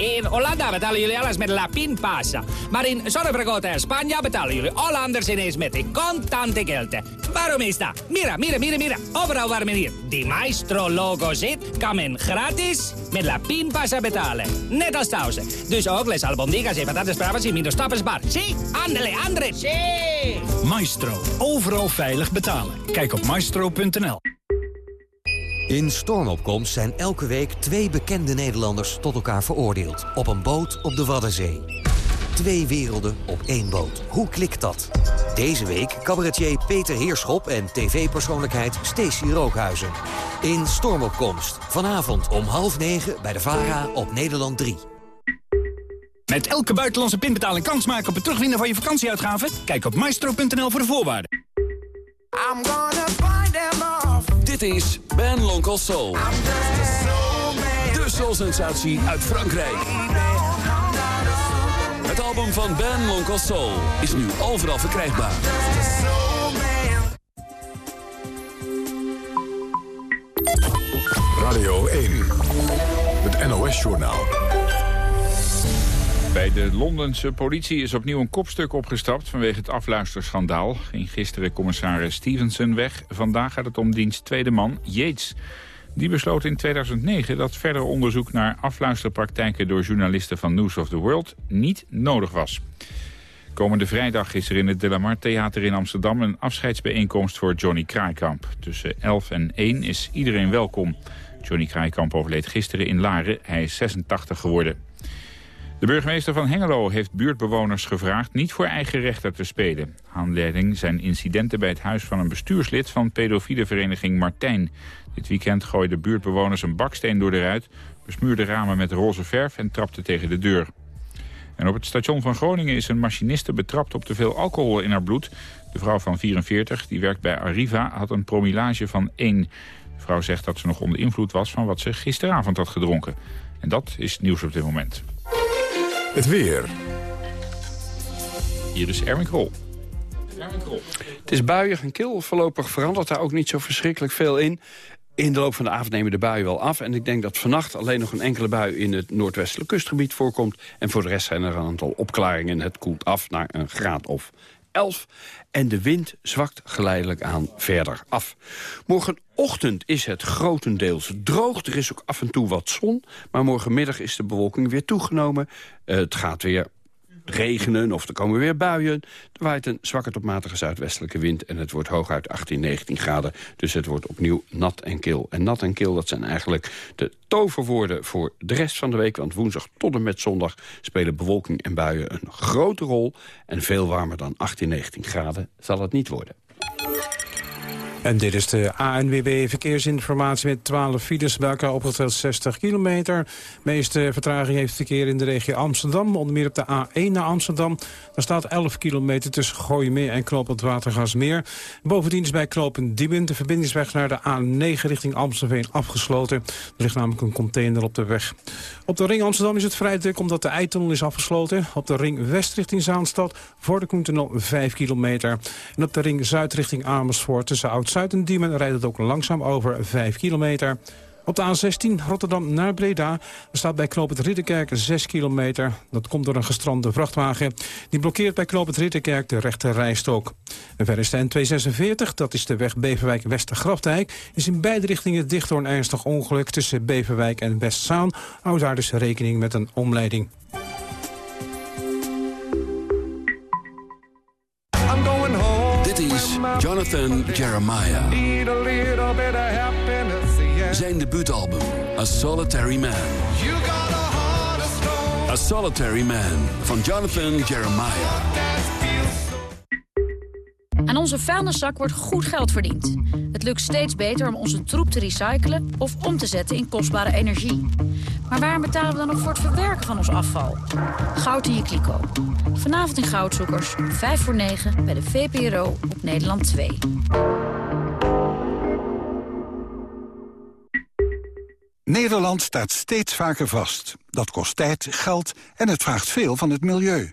In Hollanda betalen jullie alles met La Pinpasa. Maar in Zorgvergoten en Spanje betalen jullie Hollanders ineens met de contante geld. Waarom is dat? Mira, mira, mira, mira. Overal waar men hier die Maestro-logo zit, kan men gratis met La Pinpasa betalen. Net als thuis. Dus ook les albondigas en patatas bravas in minder stappersbar. Zie, andele, andere, zie. Maestro, overal veilig betalen. Kijk op maestro.nl. In Stormopkomst zijn elke week twee bekende Nederlanders tot elkaar veroordeeld. Op een boot op de Waddenzee. Twee werelden op één boot. Hoe klikt dat? Deze week cabaretier Peter Heerschop en tv-persoonlijkheid Stacey Rookhuizen. In Stormopkomst. Vanavond om half negen bij de VARA op Nederland 3. Met elke buitenlandse pinbetaling kans maken op het terugwinnen van je vakantieuitgaven? Kijk op maestro.nl voor de voorwaarden. I'm gonna Dit is Ben Lonkel Soul. De soul-sensatie uit Frankrijk. Het album van Ben Lonkel Soul is nu overal verkrijgbaar. Radio 1. Het NOS-journaal. Bij de Londense politie is opnieuw een kopstuk opgestapt vanwege het afluisterschandaal. Ging gisteren commissaris Stevenson weg. Vandaag gaat het om diens tweede man, Yates. Die besloot in 2009 dat verder onderzoek naar afluisterpraktijken door journalisten van News of the World niet nodig was. Komende vrijdag is er in het De La Mar Theater in Amsterdam een afscheidsbijeenkomst voor Johnny Kraaikamp. Tussen 11 en 1 is iedereen welkom. Johnny Kraaikamp overleed gisteren in Laren. Hij is 86 geworden. De burgemeester van Hengelo heeft buurtbewoners gevraagd niet voor eigen rechter te spelen. Aanleiding zijn incidenten bij het huis van een bestuurslid van pedofiele vereniging Martijn. Dit weekend gooiden buurtbewoners een baksteen door de ruit, besmuurde ramen met roze verf en trapte tegen de deur. En op het station van Groningen is een machiniste betrapt op te veel alcohol in haar bloed. De vrouw van 44, die werkt bij Arriva, had een promillage van 1. De vrouw zegt dat ze nog onder invloed was van wat ze gisteravond had gedronken. En dat is nieuws op dit moment. Het weer. Hier is Erwin Krol. Het is buiig en kil. Voorlopig verandert daar ook niet zo verschrikkelijk veel in. In de loop van de avond nemen de buien wel af. En ik denk dat vannacht alleen nog een enkele bui in het noordwestelijk kustgebied voorkomt. En voor de rest zijn er een aantal opklaringen. Het koelt af naar een graad of 11. En de wind zwakt geleidelijk aan verder af. Morgenochtend is het grotendeels droog. Er is ook af en toe wat zon. Maar morgenmiddag is de bewolking weer toegenomen. Uh, het gaat weer regenen of er komen weer buien. Er waait een zwakke tot matige zuidwestelijke wind... en het wordt hooguit 18, 19 graden. Dus het wordt opnieuw nat en kil. En nat en kil, dat zijn eigenlijk de toverwoorden voor de rest van de week. Want woensdag tot en met zondag spelen bewolking en buien een grote rol. En veel warmer dan 18, 19 graden zal het niet worden. En dit is de ANWB Verkeersinformatie met 12 files bij elkaar opgeteld 60 kilometer. Meeste vertraging heeft verkeer in de regio Amsterdam. Onder meer op de A1 naar Amsterdam. Daar staat 11 kilometer tussen Gooimeer en Knopend Watergasmeer. Bovendien is bij Knopend Diemen de verbindingsweg naar de A9 richting Amstelveen afgesloten. Er ligt namelijk een container op de weg. Op de ring Amsterdam is het vrij druk omdat de Eitunnel is afgesloten. Op de ring west richting Zaanstad voor de Koentunnel 5 kilometer. En op de ring zuid richting Amersfoort tussen Oud-Zuid en Diemen rijdt het ook langzaam over 5 kilometer. Op de A16 Rotterdam naar Breda staat bij Knoop het Ridderkerk 6 kilometer. Dat komt door een gestrande vrachtwagen. Die blokkeert bij Knoop het de rechte rijstok. En verder is de N246, dat is de weg Beverwijk-Westergrafdijk... is in beide richtingen dicht door een ernstig ongeluk tussen Beverwijk en Westzaan. Hou daar dus rekening met een omleiding. Jonathan Jeremiah. Zijn debuutalbum, A Solitary Man. A Solitary Man van Jonathan Jeremiah. Aan onze vuilniszak wordt goed geld verdiend. Het lukt steeds beter om onze troep te recyclen of om te zetten in kostbare energie. Maar waarom betalen we dan nog voor het verwerken van ons afval? Goud in je kliko. Vanavond in Goudzoekers, 5 voor 9 bij de VPRO op Nederland 2. Nederland staat steeds vaker vast. Dat kost tijd, geld en het vraagt veel van het milieu.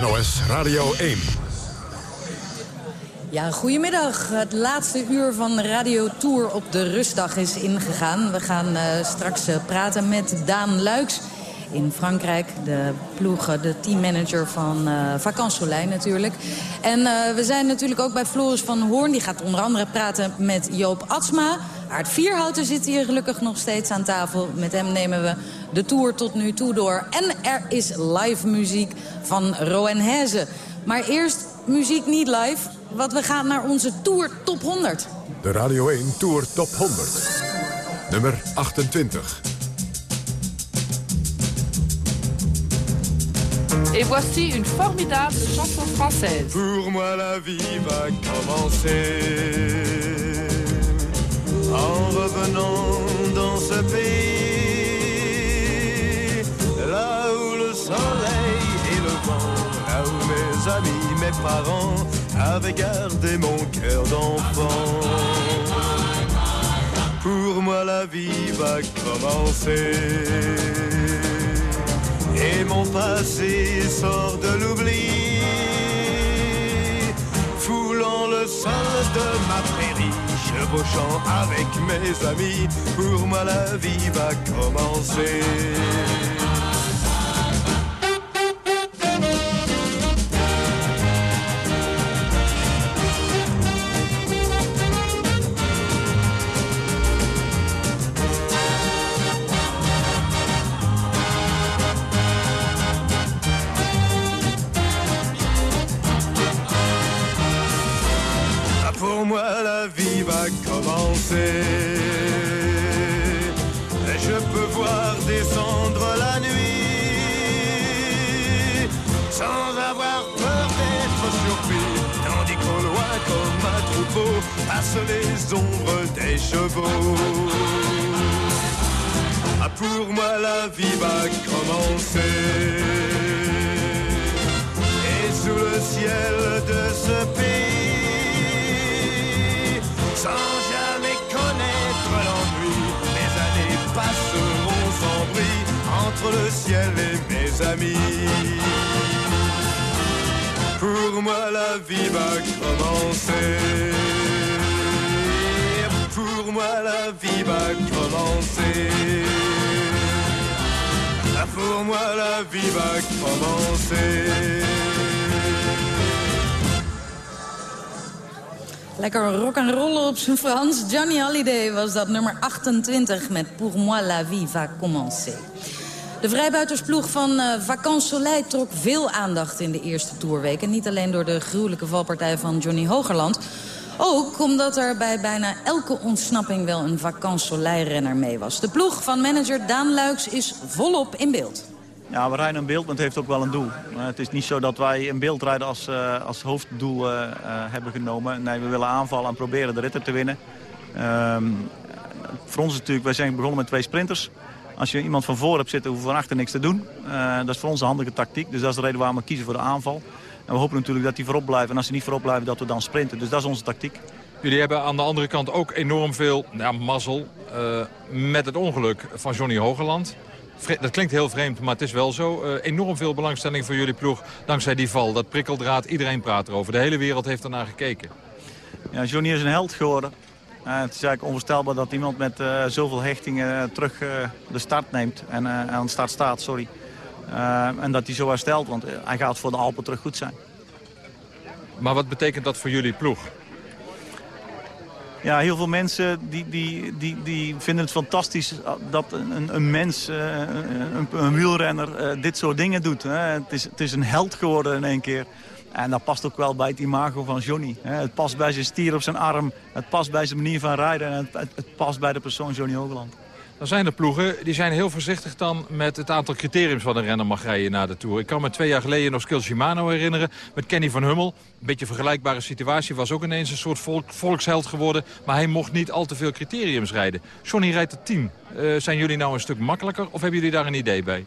NOS Radio 1. Ja, goedemiddag. Het laatste uur van Radio Tour op de rustdag is ingegaan. We gaan uh, straks uh, praten met Daan Luiks in Frankrijk. De ploeg, de teammanager van uh, Soleil natuurlijk. En we zijn natuurlijk ook bij Floris van Hoorn. Die gaat onder andere praten met Joop Atsma. Aard Vierhouten zit hier gelukkig nog steeds aan tafel. Met hem nemen we de tour tot nu toe door. En er is live muziek van Rowan Hezen. Maar eerst muziek niet live, want we gaan naar onze Tour Top 100. De Radio 1 Tour Top 100. Nummer 28. Et voici une formidable chanson française. Pour moi la vie va commencer en revenant dans ce pays, là où le soleil et le vent, là où mes amis, mes parents avaient gardé mon cœur d'enfant. Pour moi la vie va commencer et mon passé sort de l'oubli, foulant le sol de ma avec mes amis. Pour moi la vie va commencer. Ombres des chevaux. Ah, pour moi la vie va commencer. Et sous le ciel de ce pays, sans jamais connaître l'ennui, mes années passeront sans bruit entre le ciel et mes amis. Pour moi la vie va commencer. La vie va commencer. Ah, Pour moi la vie va commencer. Lekker rock and rollen op zijn Frans. Johnny Hallyday was dat nummer 28 met Pour moi la vie va commencer. De vrijbuitersploeg van uh, Soleil trok veel aandacht in de eerste toerweek. En niet alleen door de gruwelijke valpartij van Johnny Hogerland. Ook omdat er bij bijna elke ontsnapping wel een Vacances Soleil-renner mee was. De ploeg van manager Daan Luiks is volop in beeld. Ja, we rijden een beeld, maar het heeft ook wel een doel. Het is niet zo dat wij een beeld rijden als, uh, als hoofddoel uh, hebben genomen. Nee, we willen aanvallen en proberen de ritten te winnen. Ehm, voor ons natuurlijk, wij zijn begonnen met twee sprinters. Als je iemand van voor hebt zitten, hoeven we van achter niks te doen. dat is voor ons een handige tactiek. Dus dat is de reden waarom we kiezen voor de aanval. En we hopen natuurlijk dat die voorop blijven. En als ze niet voorop blijven, dat we dan sprinten. Dus dat is onze tactiek. Jullie hebben aan de andere kant ook enorm veel ja, mazzel met het ongeluk van Johnny Hogeland. Dat klinkt heel vreemd, maar het is wel zo. Uh, enorm veel belangstelling voor jullie ploeg dankzij die val. Dat prikkeldraad, iedereen praat erover. De hele wereld heeft ernaar gekeken. Ja, Johnny is een held geworden. Uh, het is eigenlijk onvoorstelbaar dat iemand met zoveel hechtingen terug de start neemt. En aan de start staat, sorry. En dat hij zo herstelt, want hij gaat voor de Alpen terug goed zijn. Maar wat betekent dat voor jullie ploeg? Ja, heel veel mensen die, die, die, die vinden het fantastisch dat een, een mens, een, een wielrenner, dit soort dingen doet. Het is, het is een held geworden in één keer. En dat past ook wel bij het imago van Johnny. Het past bij zijn stier op zijn arm, het past bij zijn manier van rijden... en het, het past bij de persoon Johnny Hogeland. Dan zijn er ploegen die zijn heel voorzichtig dan met het aantal criteriums wat een renner mag rijden na de Tour. Ik kan me twee jaar geleden nog Skill Shimano herinneren met Kenny van Hummel. Een beetje vergelijkbare situatie, was ook ineens een soort volk, volksheld geworden. Maar hij mocht niet al te veel criteriums rijden. Johnny rijdt er tien. Uh, zijn jullie nou een stuk makkelijker of hebben jullie daar een idee bij?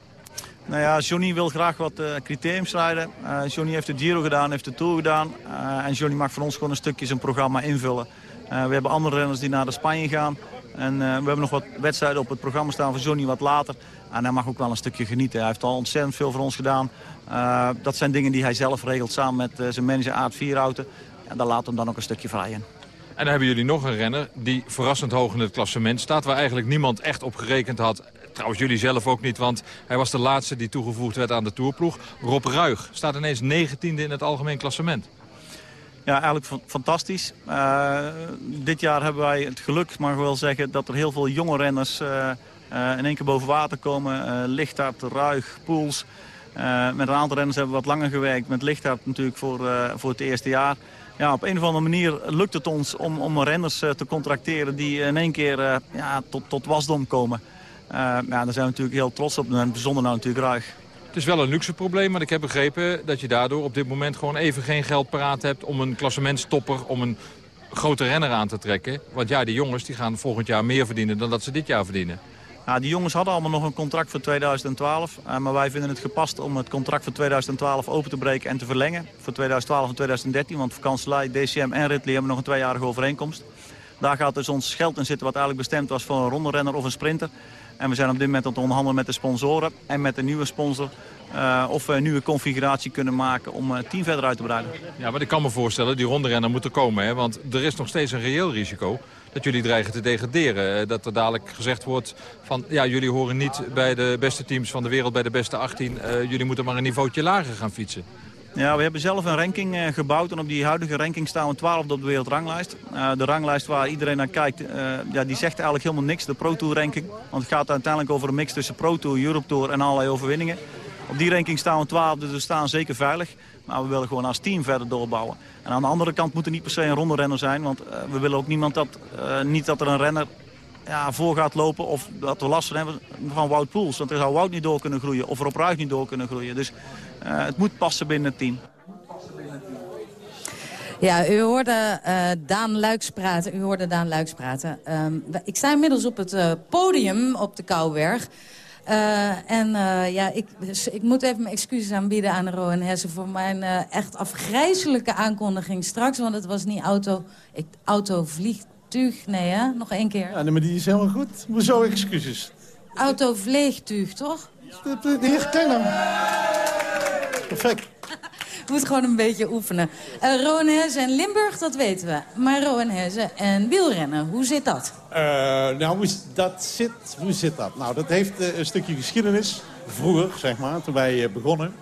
Nou ja, Johnny wil graag wat uh, criteriums rijden. Uh, Johnny heeft de Giro gedaan, heeft de Tour gedaan. En Johnny mag voor ons gewoon een stukje zijn programma invullen. we hebben andere renners die naar de Spanje gaan. En we hebben nog wat wedstrijden op het programma staan voor Johnny wat later. En hij mag ook wel een stukje genieten. Hij heeft al ontzettend veel voor ons gedaan. dat zijn dingen die hij zelf regelt samen met zijn manager Aard Vierhouten. En daar laat hem dan ook een stukje vrij in. En dan hebben jullie nog een renner die verrassend hoog in het klassement staat... waar eigenlijk niemand echt op gerekend had. Trouwens, jullie zelf ook niet, want hij was de laatste die toegevoegd werd aan de toerploeg. Rob Ruig staat ineens negentiende in het algemeen klassement. Ja, eigenlijk fantastisch. Uh, dit jaar hebben wij het geluk, mag wel zeggen, dat er heel veel jonge renners uh, uh, in één keer boven water komen. Lichthart, Ruig, Poels. met een aantal renners hebben we wat langer gewerkt. Met Lichthart natuurlijk voor, voor het eerste jaar. ja, op een of andere manier lukt het ons om, om renners te contracteren... die in één keer ja, tot, tot wasdom komen. ja, daar zijn we natuurlijk heel trots op. En bijzonder nou natuurlijk Ruig. Het is wel een luxe probleem, maar ik heb begrepen dat je daardoor op dit moment gewoon even geen geld paraat hebt om een klassementstopper, om een grote renner aan te trekken. Want ja, die jongens die gaan volgend jaar meer verdienen dan dat ze dit jaar verdienen. Ja, die jongens hadden allemaal nog een contract voor 2012. Uh, maar wij vinden het gepast om het contract voor 2012 open te breken en te verlengen. Voor 2012 en 2013. Want Vakanselij, DCM en Ridley hebben nog een tweejarige overeenkomst. Daar gaat dus ons geld in zitten wat eigenlijk bestemd was voor een ronde of een sprinter. En we zijn op dit moment aan het onderhandelen met de sponsoren en met de nieuwe sponsor... Uh, of we een nieuwe configuratie kunnen maken om het team verder uit te breiden. Ja, maar ik kan me voorstellen, die ronde moet er komen. Hè? Want er is nog steeds een reëel risico dat jullie dreigen te degraderen. Eh, dat er dadelijk gezegd wordt van, ja, jullie horen niet bij de beste teams van de wereld, bij de beste 18. Uh, eh, jullie moeten maar een niveautje lager gaan fietsen. Ja, we hebben zelf een ranking uh, gebouwd en op die huidige ranking staan we 12 op de wereldranglijst. Uh, de ranglijst waar iedereen naar kijkt, uh, ja, die zegt eigenlijk helemaal niks, de Pro Tour ranking. Want het gaat uiteindelijk over een mix tussen Pro Tour, Europe Tour en allerlei overwinningen. Op die ranking staan we 12, dus we staan zeker veilig. Maar we willen gewoon als team verder doorbouwen. En aan de andere kant moet er niet per se een ronde renner zijn. Want we willen ook niemand dat, niet dat er een renner ja, voor gaat lopen of dat we last hebben van Wout Poels. Want er zou Wout niet door kunnen groeien of Rob Ruijs niet door kunnen groeien. Dus het moet passen binnen het team. Ja, u hoorde uh, Daan Luiks praten. U hoorde Daan Luiks praten. Um, ik sta inmiddels op het podium op de Kouwberg. Uh, en ja, ik, dus ik moet even mijn excuses aanbieden aan Rowan Hessen... voor mijn echt afgrijzelijke aankondiging straks. Want het was niet auto, ik, auto vliegtuig. Nee, hè? Nog één keer. Ja, nee, maar die is helemaal goed. Hoezo excuses? Auto vleegtuig, toch? De heer Kleiner. Perfect. Moet gewoon een beetje oefenen. Uh, Rowan en Limburg, dat weten we. Maar Rowan en wielrennen, hoe zit dat? Uh, nou, hoe dat zit, hoe zit dat? Nou, dat heeft uh, een stukje geschiedenis. Vroeger, zeg maar, toen wij begonnen.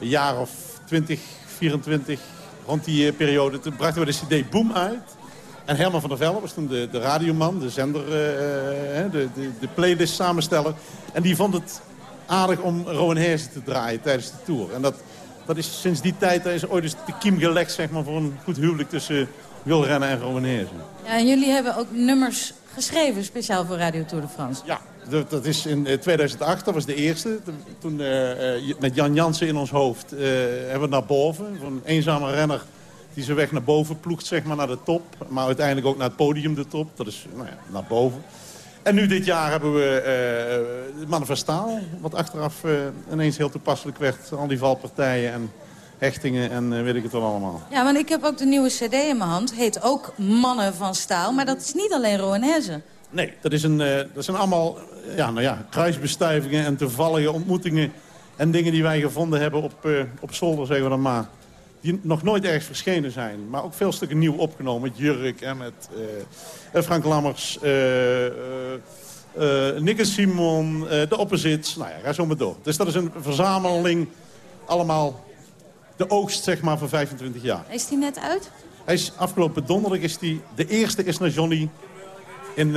Een jaar of 20, 24, rond die periode. Toen brachten we de cd Boom uit. En Herman van der Velde was toen de, de radioman, de zender, de, de, de playlist samensteller. En die vond het aardig om Rowan Herzen te draaien tijdens de tour. En dat dat is sinds die tijd is ooit eens de kiem gelegd zeg maar, voor een goed huwelijk tussen wielrennen en Romanezen. Ja, en jullie hebben ook nummers geschreven speciaal voor Radio Tour de France. Ja, dat is in 2008, eh, dat was de eerste. Toen uh, met Jan Jansen in ons hoofd uh, hebben we naar boven. Van een eenzame renner die zijn weg naar boven ploegt, zeg maar, naar de top. Maar uiteindelijk ook naar het podium de top. Dat is nou ja, naar boven. En nu dit jaar hebben we uh, eh, Manifestaal, wat achteraf uh, ineens heel toepasselijk werd. Al die valpartijen en hechtingen en uh, weet ik het wel allemaal. Ja, want ik heb ook de nieuwe cd in mijn hand. Heet ook Mannen van Staal, maar dat is niet alleen Rowanese. Nee, dat, is een, dat zijn allemaal ja, nou ja, kruisbestuivingen en toevallige ontmoetingen... en dingen die wij gevonden hebben op, op zolder, zeggen we dan maar die nog nooit ergens verschenen zijn. Maar ook veel stukken nieuw opgenomen met Jurk en met uh, Frank Lammers, uh, Nick en Simon, de Opposites. Nou ja, ga zo maar door. Dus dat is een verzameling, allemaal de oogst zeg maar van 25 jaar. Is die net uit? Hij is afgelopen donderdag is die, de eerste is naar Johnny in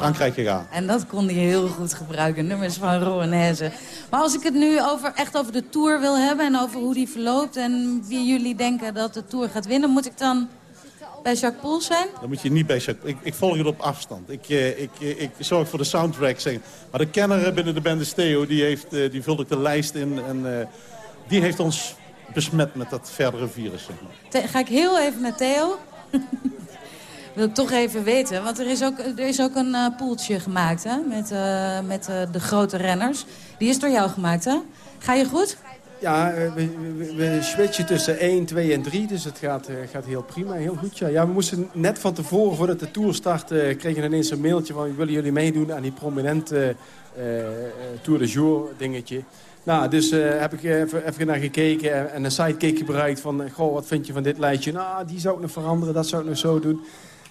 Frankrijk gegaan. En dat kon hij heel goed gebruiken, nummers van Rowanese. Maar als ik het nu over, echt over de Tour wil hebben... en over hoe die verloopt en wie jullie denken dat de Tour gaat winnen... moet ik dan bij Jacques Poels zijn? Dan moet je niet bij Jacques... Ik, ik volg het op afstand. Ik, eh, ik, eh, ik zorg voor de soundtrack. Zeg. Maar de kenner binnen de band Theo, die, heeft, eh, die vult ook de lijst in. En die heeft ons besmet met dat verdere virus. Zeg maar. Ga ik heel even naar Theo? [LAUGHS] wil ik toch even weten. Want er is ook, er is ook een uh, poeltje gemaakt hè? met, uh, met uh, de grote renners. Die is door jou gemaakt, hè? Ga je goed? Ja, we, we, switchen tussen 1, 2 en 3. Dus het gaat, gaat heel prima, heel goed. Ja. ja, we moesten net van tevoren, voordat de Tour startte... kregen we ineens een mailtje van... willen jullie meedoen aan die prominente Tour de Jour dingetje. Nou, dus heb ik even, even naar gekeken en een sidekick gebruikt van... goh, wat vind je van dit lijstje? Nou, die zou ik nog veranderen, dat zou ik nog zo doen.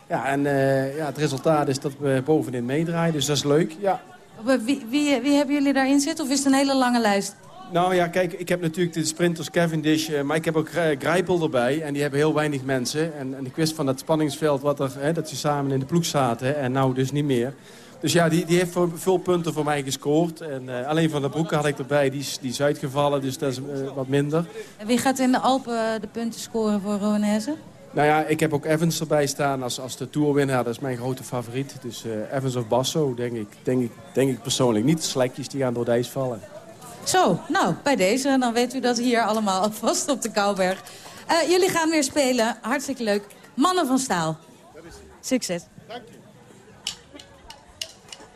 Ja, en uh, ja, het resultaat is dat we bovenin meedraaien, dus dat is leuk, ja. Wie, wie, wie hebben jullie daarin zitten of is het een hele lange lijst? Nou ja, kijk, ik heb natuurlijk de sprinters Cavendish, uh, maar ik heb ook Grijpel erbij. En die hebben heel weinig mensen. En, en ik wist van dat spanningsveld wat er, hè, dat ze samen in de ploeg zaten en nou dus niet meer. Dus ja, die, die heeft voor, veel punten voor mij gescoord. En, alleen Van der Broeke had ik erbij, die is, die is uitgevallen, dus dat is wat minder. En wie gaat in de Alpen de punten scoren voor Rowanese? Nou ja, ik heb ook Evans erbij staan als, als de tourwinnaar. Dat is mijn grote favoriet. Dus Evans of Basso, denk ik, denk, ik, denk ik persoonlijk niet. Slekjes die gaan door de ijs vallen. Zo, nou, bij deze. Dan weet u dat hier allemaal vast op de Kouwberg. Uh, jullie gaan weer spelen. Hartstikke leuk. Mannen van staal. Succes. Dank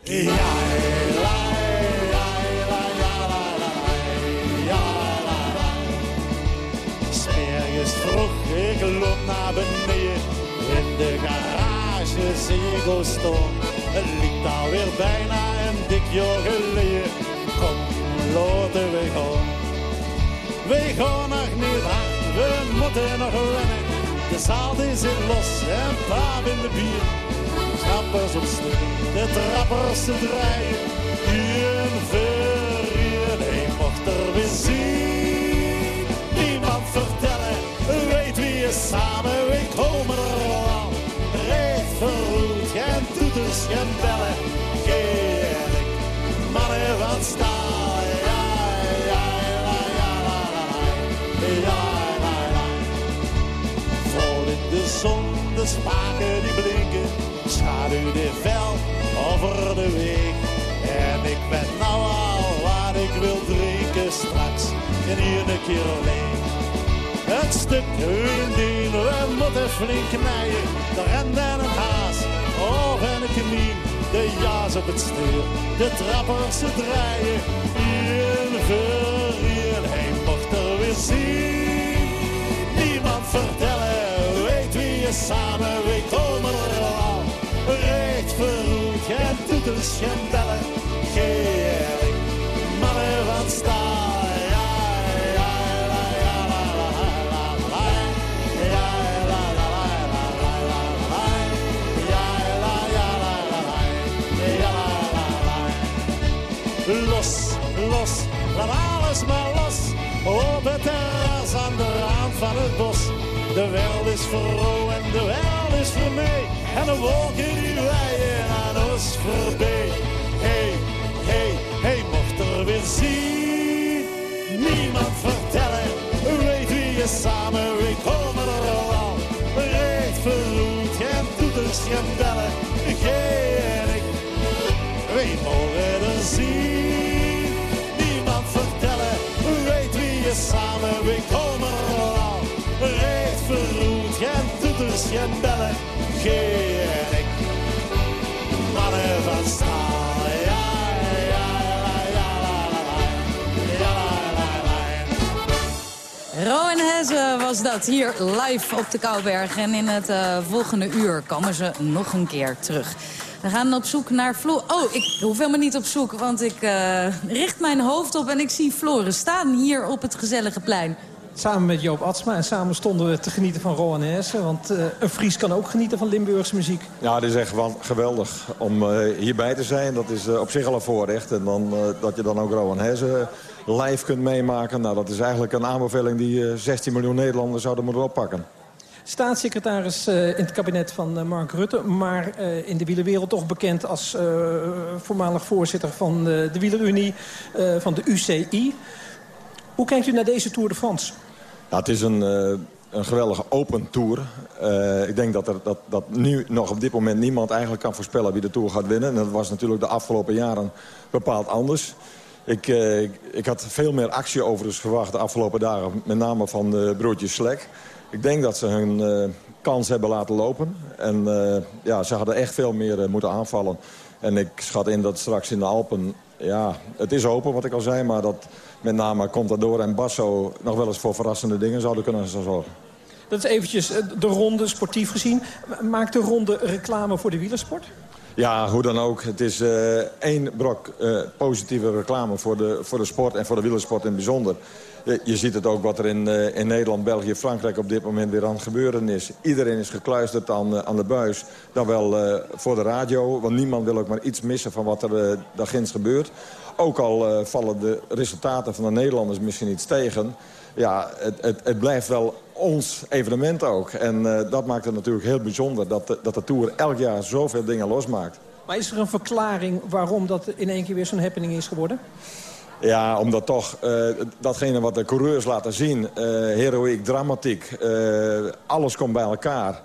je. Naar beneden. In de garage zie stond. Het liep alweer bijna een dik jaar geleden. Kom, laten we gaan. We gaan nog niet hard, we moeten nog winnen. De zaal die zit los en paap in de bier. Trappers op de trappers te draaien. Samen, we komen er al. Reed verroet, geen toeters, geen bellen. Geen mannen van staal. Ja, ja, ja, ja, ja, ja, ja. Vol in de zon, de spaken die blinken. Schaduw die vel over de weg. En ik ben nou al wat ik wil drinken straks. En hier een keer alleen. Het stuk indien, we moeten flink knijden. De rent en een haas, of en een knie. De jaas op het stuur, de trappers ze draaien. Ian verrier, hij mocht er weer zien. Niemand vertellen, weet wie je samen, we komen er al. Recht verroet, geen toeters, geen bellen, alles maar los. Op het terras aan de rand van het bos. De wereld is voor en de wereld is voor mij. En de wolken die wijden aan ons voorbij. Hey, hey, hey, mocht er weer zien. Niemand vertellen, weet wie je samen, we komen er al. Recht verroet, geen toeters, geen bellen. Samen, we komen er al. Recht verroet, geen toeters, geen bellen. Jij en ik, mannen van staal. Ja, ja, la, was dat hier live op de Kouwberg. En in het eh, volgende uur komen ze nog een keer terug. We gaan op zoek naar Floor. Oh, ik hoef helemaal niet op zoek, want ik eh, richt mijn hoofd op... en ik zie Floren staan hier op het gezellige plein. Samen met Joop Atsma en samen stonden we te genieten van Rowan Hesse. Want eh, een Fries kan ook genieten van Limburgse muziek. Ja, het is echt geweldig om eh, hierbij te zijn. Dat is op zich al een voorrecht. En dan, eh, dat je dan ook Rowan Hesse live kunt meemaken. Nou, dat is eigenlijk een aanbeveling die eh, 16 miljoen Nederlanders zouden moeten oppakken. Staatssecretaris eh, in het kabinet van eh, Mark Rutte. Maar eh, in de wielerwereld toch bekend als voormalig voorzitter van de Wielerunie, van de UCI. Hoe kijkt u naar deze Tour de France? Ja, het is een, een geweldige open tour. Ik denk dat, er, dat, dat nu nog op dit moment niemand eigenlijk kan voorspellen wie de Tour gaat winnen. En dat was natuurlijk de afgelopen jaren bepaald anders. Ik, ik, ik had veel meer actie overigens verwacht de afgelopen dagen. Met name van de broertjes Slek. Ik denk dat ze hun eh, kans hebben laten lopen. En eh, ja, ze hadden echt veel meer eh, moeten aanvallen. En ik schat in dat straks in de Alpen... Ja, het is open wat ik al zei, maar dat met name Contador en Basso... nog wel eens voor verrassende dingen zouden kunnen zorgen. Dat is eventjes de ronde, sportief gezien. Maakt de ronde reclame voor de wielersport? Ja, hoe dan ook. Het is eh, één brok eh, positieve reclame voor de, voor de sport en voor de wielersport in het bijzonder. Je, ziet het ook wat er in, eh, in Nederland, België, Frankrijk op dit moment weer aan het gebeuren is. Iedereen is gekluisterd aan, aan de buis, dan wel voor de radio. Want niemand wil ook maar iets missen van wat er daar ginds gebeurt. Ook al vallen de resultaten van de Nederlanders misschien iets tegen. Ja, het, het, het blijft wel ons evenement ook. En eh, dat maakt het natuurlijk heel bijzonder dat de, dat de Tour elk jaar zoveel dingen losmaakt. Maar is er een verklaring waarom dat in één keer weer zo'n happening is geworden? Ja, omdat toch uh, datgene wat de coureurs laten zien, uh, heroïek, dramatiek, uh, alles komt bij elkaar.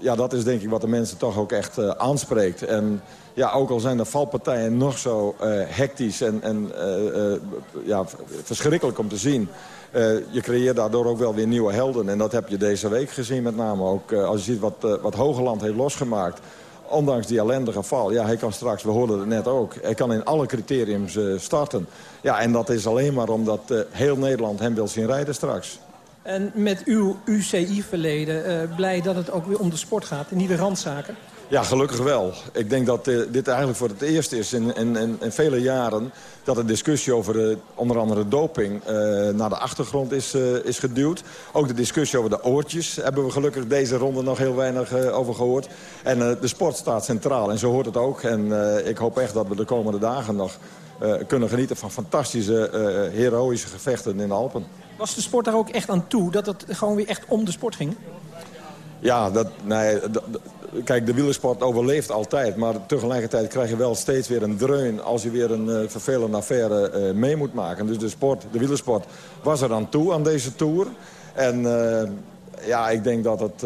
ja, dat is denk ik wat de mensen toch ook echt aanspreekt. En ja, ook al zijn de valpartijen nog zo hectisch en, en ja, verschrikkelijk om te zien... je creëert daardoor ook wel weer nieuwe helden. En dat heb je deze week gezien met name ook. als je ziet wat, wat Hogeland heeft losgemaakt ondanks die ellendige val, ja, hij kan straks, we hoorden het net ook... hij kan in alle criteriums starten. Ja, en dat is alleen maar omdat heel Nederland hem wil zien rijden straks. En met uw UCI-verleden, blij dat het ook weer om de sport gaat... en niet de randzaken? Ja, gelukkig wel. Ik denk dat uh, dit eigenlijk voor het eerst is in, vele jaren... dat de discussie over de, onder andere doping uh, naar de achtergrond is, is geduwd. Ook de discussie over de oortjes hebben we gelukkig deze ronde nog heel weinig over gehoord. En de sport staat centraal en zo hoort het ook. En ik hoop echt dat we de komende dagen nog kunnen genieten van fantastische, heroïsche gevechten in de Alpen. Was de sport daar ook echt aan toe, dat het gewoon weer echt om de sport ging? Ja, dat, nee, kijk, de wielersport overleeft altijd. Maar tegelijkertijd krijg je wel steeds weer een dreun... als je weer een uh, vervelende affaire uh, mee moet maken. Dus de, sport, de wielersport was er aan toe aan deze Tour. En uh, ja, ik denk dat het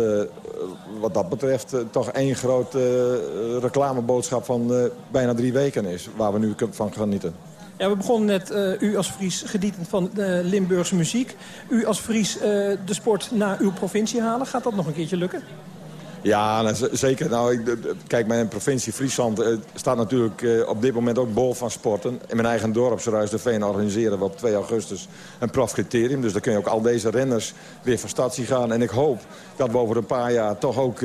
wat dat betreft... toch één grote reclameboodschap van bijna drie weken is... waar we nu van genieten. Ja, we begonnen net uh, u als Fries gediend van Limburgse muziek. U als Fries uh, de sport naar uw provincie halen. Gaat dat nog een keertje lukken? Ja, nou, zeker. Nou, ik, kijk, mijn provincie Friesland uh, staat natuurlijk op dit moment ook bol van sporten. In mijn eigen dorp, Ruis de Veen, organiseren we op 2 augustus een profcriterium. Dus daar kun je ook al deze renners weer van stad zien gaan. En ik hoop dat we over een paar jaar toch ook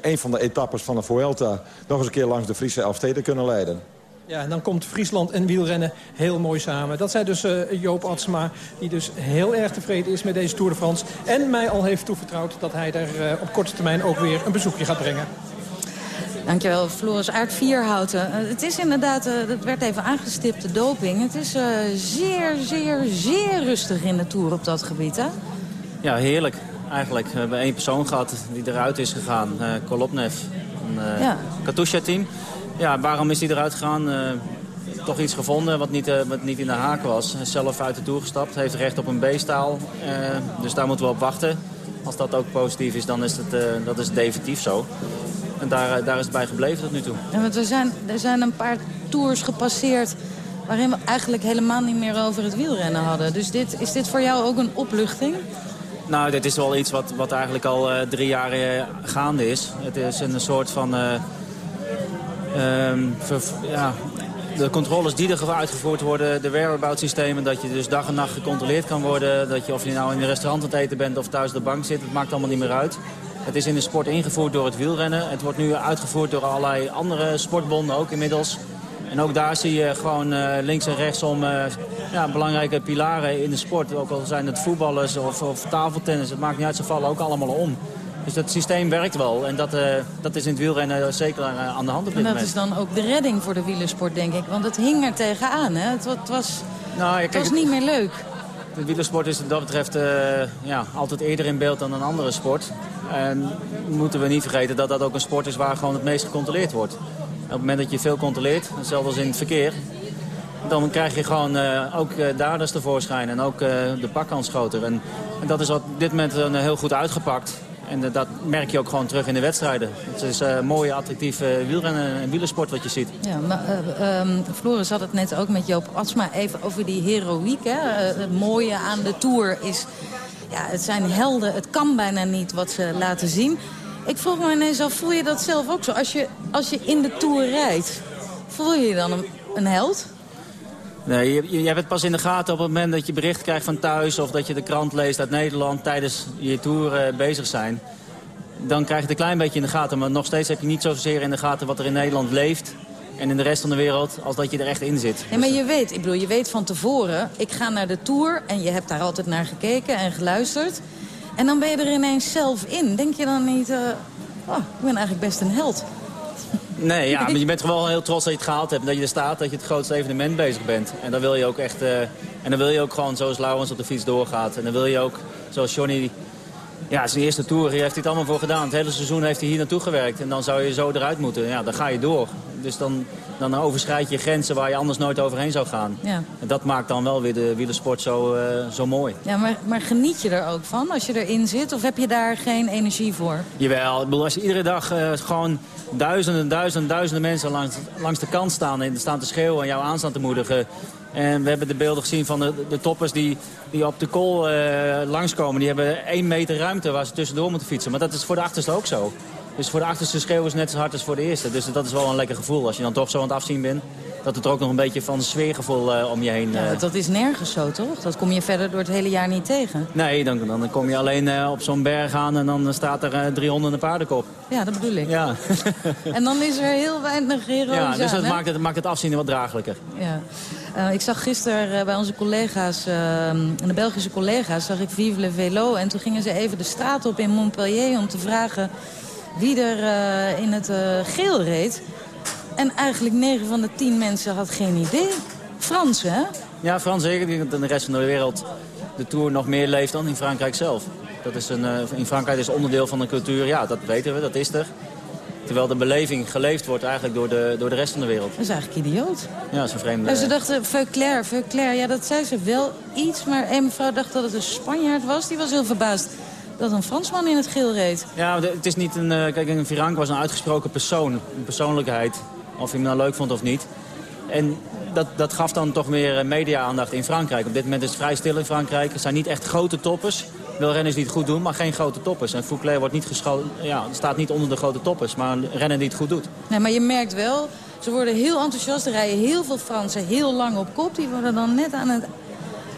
een van de etappes van de Vuelta... nog eens een keer langs de Friese Elfsteden kunnen leiden. Ja, en dan komt Friesland en wielrennen heel mooi samen. Dat zei dus uh, Joop Atsma, die dus heel erg tevreden is met deze Tour de France. En mij al heeft toevertrouwd dat hij er uh, op korte termijn ook weer een bezoekje gaat brengen. Dankjewel, Floris Aert Vierhouten. Uh, het is inderdaad, dat werd even aangestipt, de doping. Het is uh, zeer, zeer, zeer rustig in de Tour op dat gebied, hè? Ja, heerlijk eigenlijk. We hebben één persoon gehad die eruit is gegaan, Kolopnev. Een ja. Katusha-team. Ja, waarom is hij eruit gegaan? Uh, toch iets gevonden wat niet, uh, wat niet in de haak was. Zelf uit de Tour gestapt, heeft recht op een B-staal. Uh, dus daar moeten we op wachten. Als dat ook positief is, dan is het dat is definitief zo. En daar, daar is het bij gebleven tot nu toe. Ja, want er zijn, er zijn een paar tours gepasseerd waarin we eigenlijk helemaal niet meer over het wielrennen hadden. Dus dit, is dit voor jou ook een opluchting? Nou, dit is wel iets wat, wat eigenlijk al drie jaar gaande is. Het is een soort van Um, ja, de controles die er uitgevoerd worden, de whereabout systemen, dat je dus dag en nacht gecontroleerd kan worden. Dat je of je nou in een restaurant aan het eten bent of thuis op de bank zit, het maakt allemaal niet meer uit. Het is in de sport ingevoerd door het wielrennen. Het wordt nu uitgevoerd door allerlei andere sportbonden ook inmiddels. En ook daar zie je gewoon uh, links en rechtsom uh, ja, belangrijke pilaren in de sport. Ook al zijn het voetballers of, of tafeltennis, het maakt niet uit, ze vallen ook allemaal om. Dus dat systeem werkt wel. En dat, uh, dat is in het wielrennen zeker uh, aan de hand op dit En dat is dan ook de redding voor de wielersport, denk ik. Want het hing er tegenaan, hè? Het, het was, nou, ja, het was niet meer leuk. De wielersport is wat dat betreft uh, ja, altijd eerder in beeld dan een andere sport. En moeten we niet vergeten dat dat ook een sport is waar gewoon het meest gecontroleerd wordt. op het moment dat je veel controleert, hetzelfde als in het verkeer... dan krijg je gewoon ook daders tevoorschijn en ook de pakkans groter. En, en, dat is op dit moment heel goed uitgepakt. En dat merk je ook gewoon terug in de wedstrijden. Het is een mooie, attractieve wielrennen en wielersport wat je ziet. Ja, maar uh, um, Floris had het net ook met Joop Atsma even over die heroïek. Hè? Het mooie aan de Tour is... Ja, het zijn helden, het kan bijna niet wat ze laten zien. Ik vroeg me ineens af, voel je dat zelf ook zo? Als je, als je in de Tour rijdt, voel je je dan een, een held? Nee, je, je hebt het pas in de gaten op het moment dat je bericht krijgt van thuis... of dat je de krant leest uit Nederland tijdens je tour uh, bezig zijn. Dan krijg je het een klein beetje in de gaten. Maar nog steeds heb je niet zozeer in de gaten wat er in Nederland leeft... en in de rest van de wereld, als dat je er echt in zit. Ja, maar je weet, ik bedoel, je weet van tevoren... ik ga naar de tour en je hebt daar altijd naar gekeken en geluisterd... en dan ben je er ineens zelf in. Denk je dan niet, uh, oh, ik ben eigenlijk best een held... Nee, ja, maar je bent gewoon heel trots dat je het gehaald hebt. Dat je er staat, dat je het grootste evenement bezig bent. En dan wil je ook echt... Uh, en dan wil je ook gewoon zoals Laurens op de fiets doorgaat. En dan wil je ook, zoals Johnny Ja, zijn eerste tour hier heeft hij het allemaal voor gedaan. Het hele seizoen heeft hij hier naartoe gewerkt. En dan zou je zo eruit moeten. Ja, dan ga je door. Dus dan, dan overschrijd je grenzen waar je anders nooit overheen zou gaan. Ja. En dat maakt dan wel weer de wielersport zo, eh, zo mooi. Ja, maar, maar geniet je er ook van als je erin zit? Of heb je daar geen energie voor? Jawel, ik bedoel, als je iedere dag eh, gewoon duizenden, duizenden, duizenden mensen langs, langs de kant staan... en staan te schreeuwen en jou aan staan te moedigen... En we hebben de beelden gezien van de, de toppers die, die op de kool eh, langskomen. Die hebben één meter ruimte waar ze tussendoor moeten fietsen. Maar dat is voor de achterste ook zo. Dus voor de achterste schreeuwen is net zo hard als voor de eerste. Dus dat is wel een lekker gevoel als je dan toch zo aan het afzien bent. Dat het er ook nog een beetje van sfeergevoel uh, om je heen... Ja, uh... dat is nergens zo, toch? Dat kom je verder door het hele jaar niet tegen. Nee, dan, dan kom je alleen uh, op zo'n berg aan en dan staat er 300 paardenkop. Ja, dat bedoel ik. Ja. [LAUGHS] en dan is er heel weinig heroïs Ja, dus dat maakt het, maakt het afzien wat draaglijker. Ja. Uh, ik zag gisteren uh, bij onze collega's, uh, de Belgische collega's, zag ik Vive le Velo. En toen gingen ze even de straat op in Montpellier om te vragen wie er in het geel reed. En eigenlijk 9 van de 10 mensen had geen idee. Fransen, hè? Ja, Frans zeker. Ik denk dat in de rest van de wereld de Tour nog meer leeft dan in Frankrijk zelf. Dat is een, in Frankrijk is onderdeel van de cultuur. Ja, dat weten we, dat is er. Terwijl de beleving geleefd wordt eigenlijk door de, door de rest van de wereld. Dat is eigenlijk idioot. Ja, dat is een vreemde... En ze dachten, Veuclair, Veuclair. Ja, dat zei ze wel iets. Maar een mevrouw dacht dat het een Spanjaard was. Die was heel verbaasd dat een Fransman in het geel reed. Ja, het is niet een... Kijk, een Virank was een uitgesproken persoon. Een persoonlijkheid. Of je hem nou leuk vond of niet. En dat, dat gaf dan toch meer media-aandacht in Frankrijk. Op dit moment is het vrij stil in Frankrijk. Er zijn niet echt grote toppers. Wel renners die het goed doen, maar geen grote toppers. En Fouclair wordt niet ja, staat niet onder de grote toppers, maar een renner die het goed doet. Nee, maar je merkt wel, ze worden heel enthousiast. Er rijden heel veel Fransen heel lang op kop. Die worden dan net aan het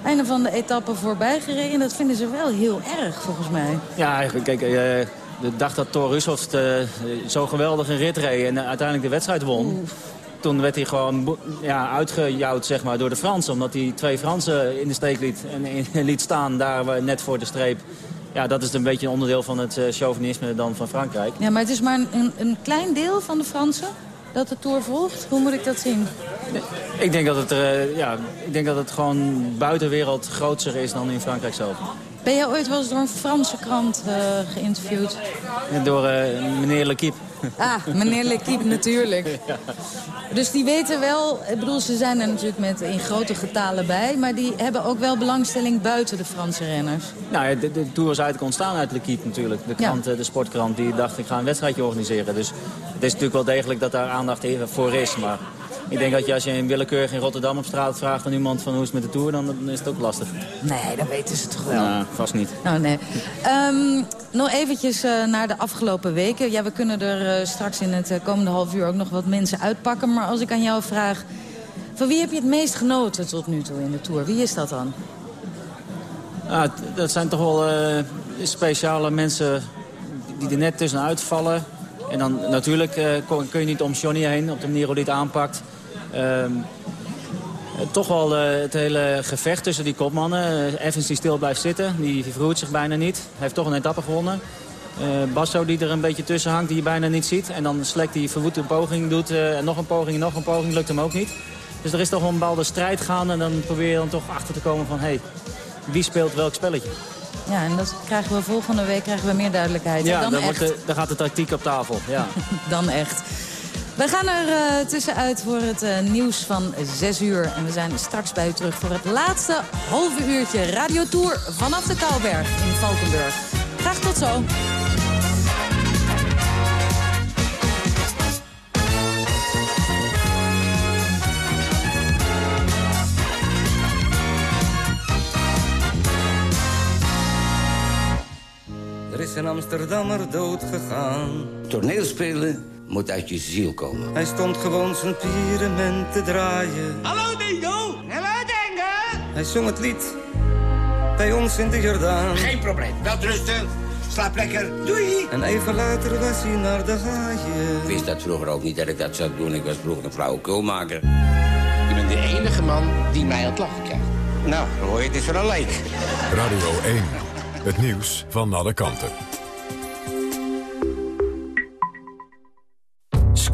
einde van de etappe voorbij gereden. Dat vinden ze wel heel erg, volgens mij. Ja, kijk, uh, de dag dat Thor Rushoft uh, zo geweldig een rit reed en uiteindelijk de wedstrijd won... Toen werd hij gewoon ja, uitgejouwd zeg maar, door de Fransen. Omdat hij twee Fransen in de steek liet, en, [LAUGHS] liet staan daar net voor de streep. Ja, dat is een beetje een onderdeel van het chauvinisme dan van Frankrijk. Ja, maar het is maar een, een klein deel van de Fransen dat de Tour volgt. Hoe moet ik dat zien? Ik denk dat het, uh, ja, ik denk dat het gewoon buitenwereld groter is dan in Frankrijk zelf. Ben jij ooit wel eens door een Franse krant uh, geïnterviewd? Door uh, meneer L'Equipe. Ah, meneer L'Equipe natuurlijk. [LAUGHS] Ja. Dus die weten wel, ik bedoel, ze zijn er natuurlijk met in grote getalen bij... maar die hebben ook wel belangstelling buiten de Franse renners. Nou ja, de, de Tour is eigenlijk ontstaan uit L'Equipe natuurlijk. De krant, ja. de sportkrant, die dacht ik ga een wedstrijdje organiseren. Dus het is natuurlijk wel degelijk dat daar aandacht voor is, maar... Ik denk dat je als je in willekeurig in Rotterdam op straat vraagt aan iemand van hoe is het met de Tour, dan, dan is het ook lastig. Nee, dan weten ze het toch wel. Ja, vast niet. Nou, nee. Um, nog eventjes uh, naar de afgelopen weken. Ja, we kunnen er uh, straks in het uh, komende half uur ook nog wat mensen uitpakken. Maar als ik aan jou vraag, van wie heb je het meest genoten tot nu toe in de Tour? Wie is dat dan? Ah, dat zijn toch wel speciale mensen die er net tussenuit vallen. En dan natuurlijk kun je niet om Johnny heen op de manier hoe hij het aanpakt. Um, toch wel uh, het hele gevecht tussen die kopmannen. Uh, Evans die stil blijft zitten, die verroert zich bijna niet. Hij heeft toch een etappe gewonnen. Uh, Basso die er een beetje tussen hangt, die je bijna niet ziet. En dan Slek die verwoed een poging doet. en nog een poging, nog een poging, lukt hem ook niet. Dus er is toch wel een bepaalde strijd gaan. En dan probeer je dan toch achter te komen van... Hey, wie speelt welk spelletje? Ja, en dat krijgen we volgende week krijgen we meer duidelijkheid. Ja, dan, dan, echt. Wordt de, dan gaat de tactiek op tafel. Ja. [LAUGHS] dan echt. We gaan er uh, tussenuit voor het uh, nieuws van 6 uur. En we zijn straks bij u terug voor het laatste halve uurtje radiotour vanaf de Kouwberg in Valkenburg. Graag tot zo. Er is een Amsterdammer dood gegaan. Toneelspelen moet uit je ziel komen. Hij stond gewoon zijn pyramid te draaien. Hallo Dingo! Hallo Dingo! Hij zong het lied bij ons in de Jordaan. Geen probleem, wel rusten. Slaap lekker, doei! En even later was hij naar de haaien. Ik wist dat vroeger ook niet dat ik dat zou doen. Ik was vroeger een flauwekulmaker. Je bent de enige man die mij aan het lachen krijgt. Nou, hoor je, het is wel een leek. Radio 1, het nieuws van alle kanten.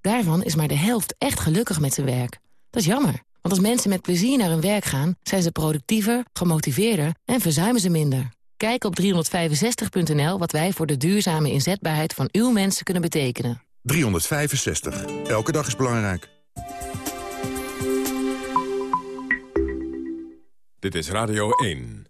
Daarvan is maar de helft echt gelukkig met zijn werk. Dat is jammer, want als mensen met plezier naar hun werk gaan... zijn ze productiever, gemotiveerder en verzuimen ze minder. Kijk op 365.nl wat wij voor de duurzame inzetbaarheid van uw mensen kunnen betekenen. 365. Elke dag is belangrijk. Dit is Radio 1.